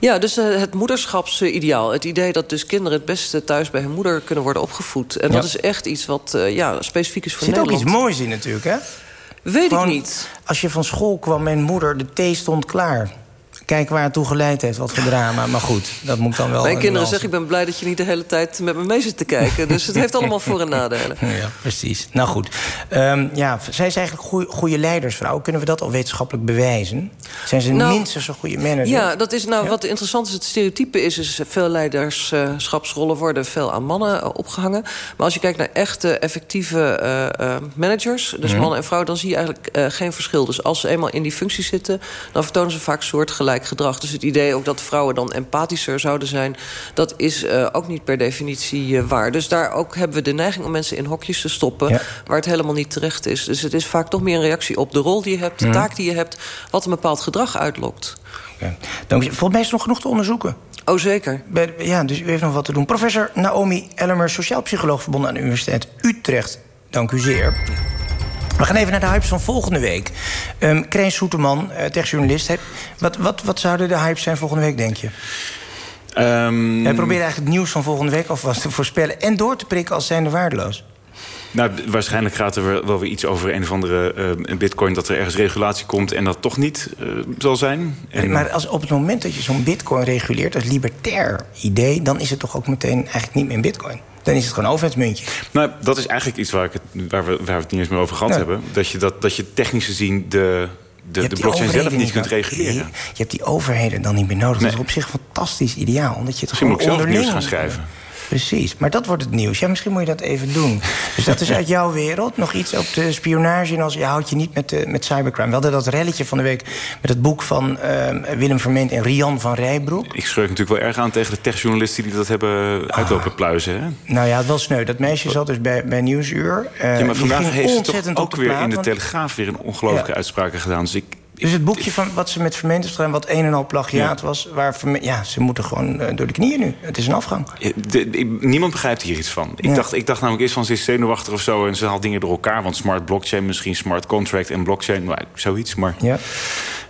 Ja, dus eh, het moederschapsideaal. Het idee dat dus kinderen het beste thuis bij hun moeder kunnen worden opgevoed. En Ja. dat is echt iets wat eh, ja, specifiek is Er voor zit ook Nederland. iets moois in natuurlijk, hè? Weet Gewoon, ik niet. Als je van school kwam, mijn moeder, de thee stond klaar. Kijk waar het toe geleid heeft, wat voor drama. Maar goed, dat moet dan wel... Mijn kinderen nuance. zeggen, ik ben blij dat je niet de hele tijd met me mee zit te kijken. Dus het heeft allemaal voor- en nadelen. (laughs) Ja, precies. Nou goed. Ehm, ja, zij is eigenlijk goede leidersvrouw. Kunnen we dat al wetenschappelijk bewijzen? Zijn ze Nou, minstens een goede manager? Ja, dat is nou wat interessant is. Het stereotype is, is veel leiderschapsrollen worden veel aan mannen eh, opgehangen. Maar als je kijkt naar echte effectieve eh, eh, managers, dus Mhm. mannen en vrouwen, dan zie je eigenlijk geen verschil. Dus als ze eenmaal in die functie zitten, dan vertonen ze vaak soortgelijk gedrag. Dus het idee ook dat vrouwen dan empathischer zouden zijn, dat is eh, ook niet per definitie eh, waar. Dus daar ook hebben we de neiging om mensen in hokjes te stoppen, Ja. waar het helemaal niet terecht is. Dus het is vaak toch meer een reactie op de rol die je hebt, de Mhm. taak die je hebt, wat een bepaald gedrag uitlokt. Oké. Dank je. Volgens mij is er nog genoeg te onderzoeken. Oh, zeker. Bij- Ja, dus u heeft nog wat te doen. Professor Naomi Ellemer, sociaal psycholoog verbonden aan de Universiteit Utrecht. Dank u zeer. We gaan even naar de hypes van volgende week. Um, Krijn Soeterman, uh, techjournalist. Hij- Wat, wat, wat zouden de hypes zijn volgende week, denk je? Ehm, Hij probeert eigenlijk het nieuws van volgende week alvast te voorspellen... en door te prikken als zijnde waardeloos. Nou, waarschijnlijk gaat er wel- weer iets over een of andere eh, bitcoin... dat er ergens regulatie komt en dat toch niet eh, zal zijn. En, Maar als, op het moment dat je zo'n bitcoin reguleert als libertair idee... dan is het toch ook meteen eigenlijk niet meer bitcoin. Dan is het gewoon een overheidsmuntje. Nou, dat is eigenlijk iets waar, ik het, waar, we, waar we het niet eens meer over gehad hebben. Dat je, dat, dat je technisch gezien de, de, de blockchain zelf niet kunt reguleren. Je, je hebt die overheden dan niet meer nodig. Nee. Dat is op zich fantastisch ideaal. Omdat je het Misschien moet ik gewoon zelf nieuws gaan schrijven. Precies, maar dat wordt het nieuws. Ja, misschien moet je dat even doen. Dus dat is uit jouw wereld. Nog iets op de spionage en als je houdt je niet met, de, met cybercrime. We hadden dat relletje van de week met het boek van uh, Willem Vermeend en Rian van Rijbroek. Ik schreuk natuurlijk wel erg aan tegen de techjournalisten die dat hebben uitlopen pluizen. Hè? Nou ja, het was sneu. Dat meisje zat dus bij, bij Nieuwsuur. Uh, ja, maar vandaag heeft ze toch ook weer in de Telegraaf weer een ongelooflijke ja. uitspraken gedaan. Dus ik, dus het boekje van wat ze met Vermeend heeft gedaan... wat een en al plagiaat ja. was... Waar ja, ze moeten gewoon uh, door de knieën nu. Het is een afgang. De, de, niemand begrijpt hier iets van. Ik, Ja. dacht, ik dacht namelijk eerst van ze is zenuwachtig of zo... en ze haalt dingen door elkaar. Want smart blockchain, misschien smart contract en blockchain... Nou, zoiets, maar Ja,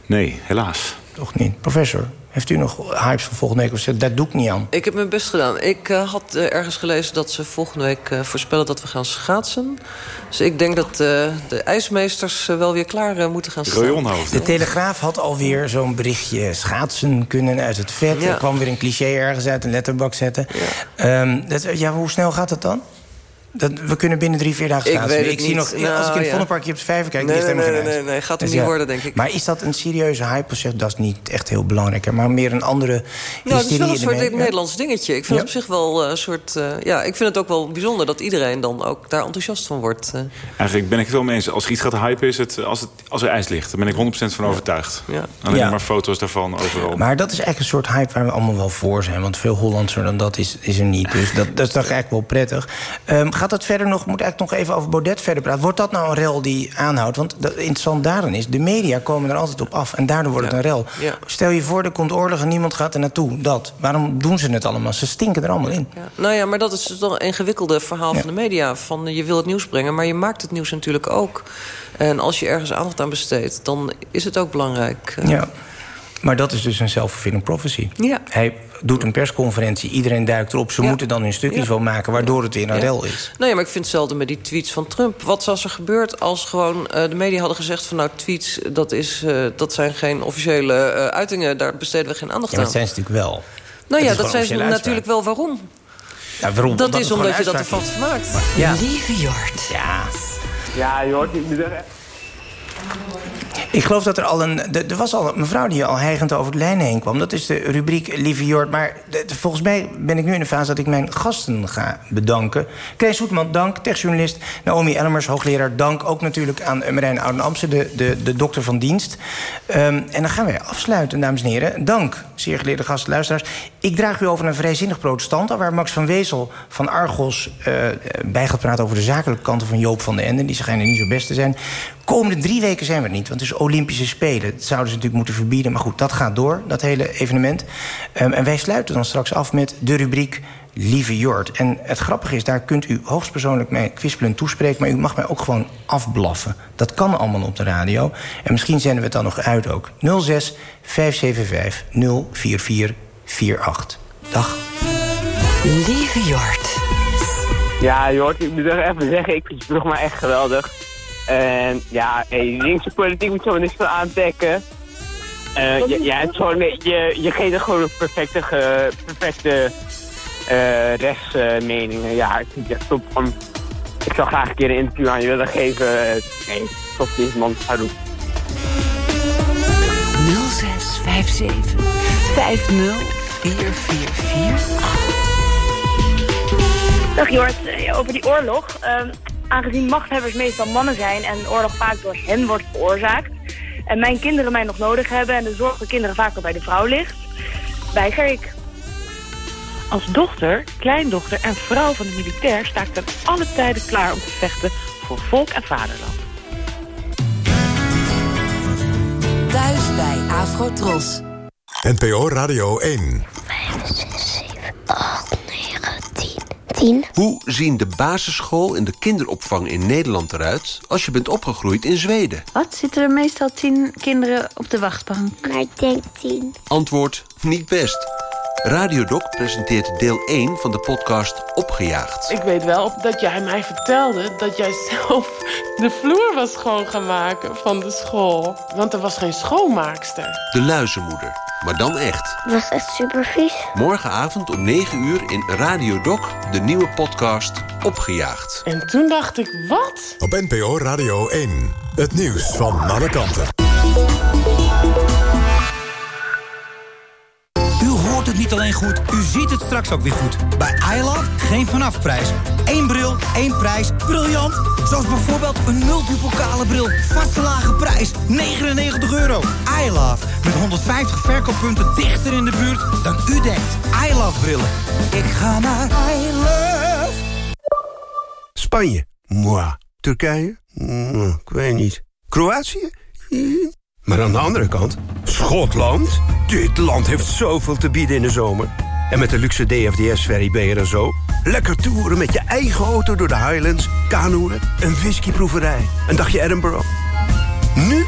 nee, helaas. toch niet. Professor, heeft u nog hypes van volgende week? Of zegt, dat doe ik niet aan. Ik heb mijn best gedaan. Ik eh, had eh, ergens gelezen dat ze volgende week eh, voorspellen dat we gaan schaatsen. Dus ik denk dat eh, de ijsmeesters wel weer klaar moeten gaan staan. De Telegraaf had alweer zo'n berichtje schaatsen kunnen uit het vet. Ja. Er kwam weer een cliché ergens uit een letterbak zetten. Ja, dat, ja hoe snel gaat dat dan? Dat, we kunnen binnen drie, vier dagen Ik schaatsen. weet het zie nog, Nou, als ik in het ja. Vondelparkje op de vijver kijk, Nee, is het nee, helemaal nee, geen nee, ijs. nee, gaat hem Dus niet worden, denk ik. Maar is dat een serieuze hype? Of zegt dat is niet echt heel belangrijk, hè? maar meer een andere Nou, het is wel een soort? Nederlands dingetje. Ik vind Ja. het op zich wel eh, een soort... eh, ja, ik vind het ook wel bijzonder dat iedereen dan ook daar enthousiast van wordt. eh. Eigenlijk ben ik het wel mee eens. Als er iets gaat hypen is het als, het als er ijs ligt. Daar ben ik 100% van overtuigd. Ja. Alleen Ja. maar foto's daarvan overal. Maar dat is eigenlijk een soort hype waar we allemaal wel voor zijn. Want veel Hollandser dan dat is, is er niet. Dus dat, dat is toch eigenlijk wel prettig. Ehm, gaat dat verder nog? Moet eigenlijk nog even over Baudet verder praten. Wordt dat nou een rel die aanhoudt? Want het interessant daarin is, de media komen er altijd op af. En daardoor wordt het een rel. Ja. Stel je voor, er komt oorlog en niemand gaat er naartoe. Dat. Waarom doen ze het allemaal? Ze stinken er allemaal in. Ja. Nou ja, maar dat is toch een ingewikkelde verhaal van de media. Van je wil het nieuws brengen, maar je maakt het nieuws natuurlijk ook. En als je ergens aandacht aan besteedt, dan is het ook belangrijk. eh. Ja. Maar dat is dus een self-fulfilling prophecy. Ja. Hij doet een persconferentie, iedereen duikt erop. Ze moeten dan hun stukjes Ja. wel maken, waardoor het weer een Ja. rel is. Nou ja, maar ik vind hetzelfde met die tweets van Trump. Wat was er gebeurd als gewoon eh, de media hadden gezegd... van nou, tweets, dat, is, eh, dat zijn geen officiële eh, uitingen... daar besteden we geen aandacht Ja, aan. dat zijn ze natuurlijk wel. nou Het ja, is dat zijn ze natuurlijk wel. Waarom? Ja, waarom? Dat Omdat is omdat je dat ervan is. vermaakt. Ja. Lieve Jort. Ja. Ja, je hoort niet meer. Ik geloof dat er al een. Er was al een mevrouw die al hijgend over de lijn heen kwam. Dat is de rubriek Lieve Jord. Maar volgens mij ben ik nu in de fase dat ik mijn gasten ga bedanken. Kees Soetman, dank. Techjournalist Naomi Elmers, hoogleraar. Dank ook natuurlijk aan Marijn Ouden-Amsen, de, de, de dokter van dienst. Ehm, en dan gaan wij afsluiten, dames en heren. Dank, zeer geleerde gasten, luisteraars. Ik draag u over een vrijzinnig protestant... waar Max van Wezel van Argos eh, bij gaat praten... over de zakelijke kanten van Joop van den Ende. Die schijnen niet zo best te zijn. Komende drie weken zijn we er niet, want het is Olympische Spelen. Dat zouden ze natuurlijk moeten verbieden. Maar goed, dat gaat door, dat hele evenement. Ehm, en wij sluiten dan straks af met de rubriek Lieve Jord. En het grappige is, daar kunt u hoogstpersoonlijk mij kwispelend toespreken... maar u mag mij ook gewoon afblaffen. Dat kan allemaal op de radio. En misschien zenden we het dan nog uit ook. 06 575 04448. Dag. Lieve Jort. Ja, je hoort, ik moet er even zeggen, ik vind je programma echt geweldig. En ja, hey, die linkse politiek moet je gewoon niks van aandekken. Eh ja, ja, het is gewoon, je, je geeft er gewoon een perfecte, perfecte rechtsmening. ja, ik vind echt top. Van, ik zou graag een keer een interview aan je willen geven. Eh, nee, top deze man doen. 0657 50444. Dag Jort, Eh, over die oorlog. Ehm, aangezien machthebbers meestal mannen zijn en oorlog vaak door hen wordt veroorzaakt... en mijn kinderen mij nog nodig hebben en de zorg voor kinderen vaker bij de vrouw ligt... weiger ik. Als dochter, kleindochter en vrouw van de militair sta ik ten alle tijden klaar om te vechten voor volk en vaderland. Thuis bij Afrotros. NPO Radio 1. 10. Hoe zien de basisschool en de kinderopvang in Nederland eruit... als je bent opgegroeid in Zweden? Wat? Zitten er meestal tien kinderen op de wachtbank? Maar ik denk 10. Antwoord, niet best. Radiodoc presenteert deel 1 van de podcast Opgejaagd. Ik weet wel dat jij mij vertelde dat jij zelf de vloer was schoon gaan maken van de school. Want er was geen schoonmaakster. De luizenmoeder, maar dan echt. Was echt super vies. Morgenavond om 9 uur in Radiodoc, de nieuwe podcast Opgejaagd. En toen dacht ik, wat? Op NPO Radio 1. Het nieuws van alle kanten. U hoort het niet niet alleen goed, u ziet het straks ook weer goed. Bij iLove geen vanafprijs. Eén bril, één prijs. Briljant! Zoals bijvoorbeeld een multipokale bril. Vaste lage prijs, 99 euro. iLove, met 150 verkooppunten dichter in de buurt dan u denkt. iLove brillen. Ik ga naar iLove. Spanje? Moi. Turkije? Mm, ik weet niet. Kroatië? Maar aan de andere kant, Schotland? Dit land heeft zoveel te bieden in de zomer. En met de luxe DFDS-ferry ben je er zo. Lekker toeren met je eigen auto door de Highlands, kanoeën, een whiskyproeverij, een dagje Edinburgh. Nu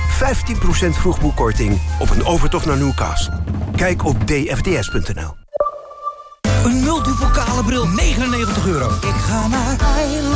15% vroegboekkorting op een overtocht naar Newcastle. Kijk op dfds.nl. Een multipokale bril, 99 euro. Ik ga naar iLove.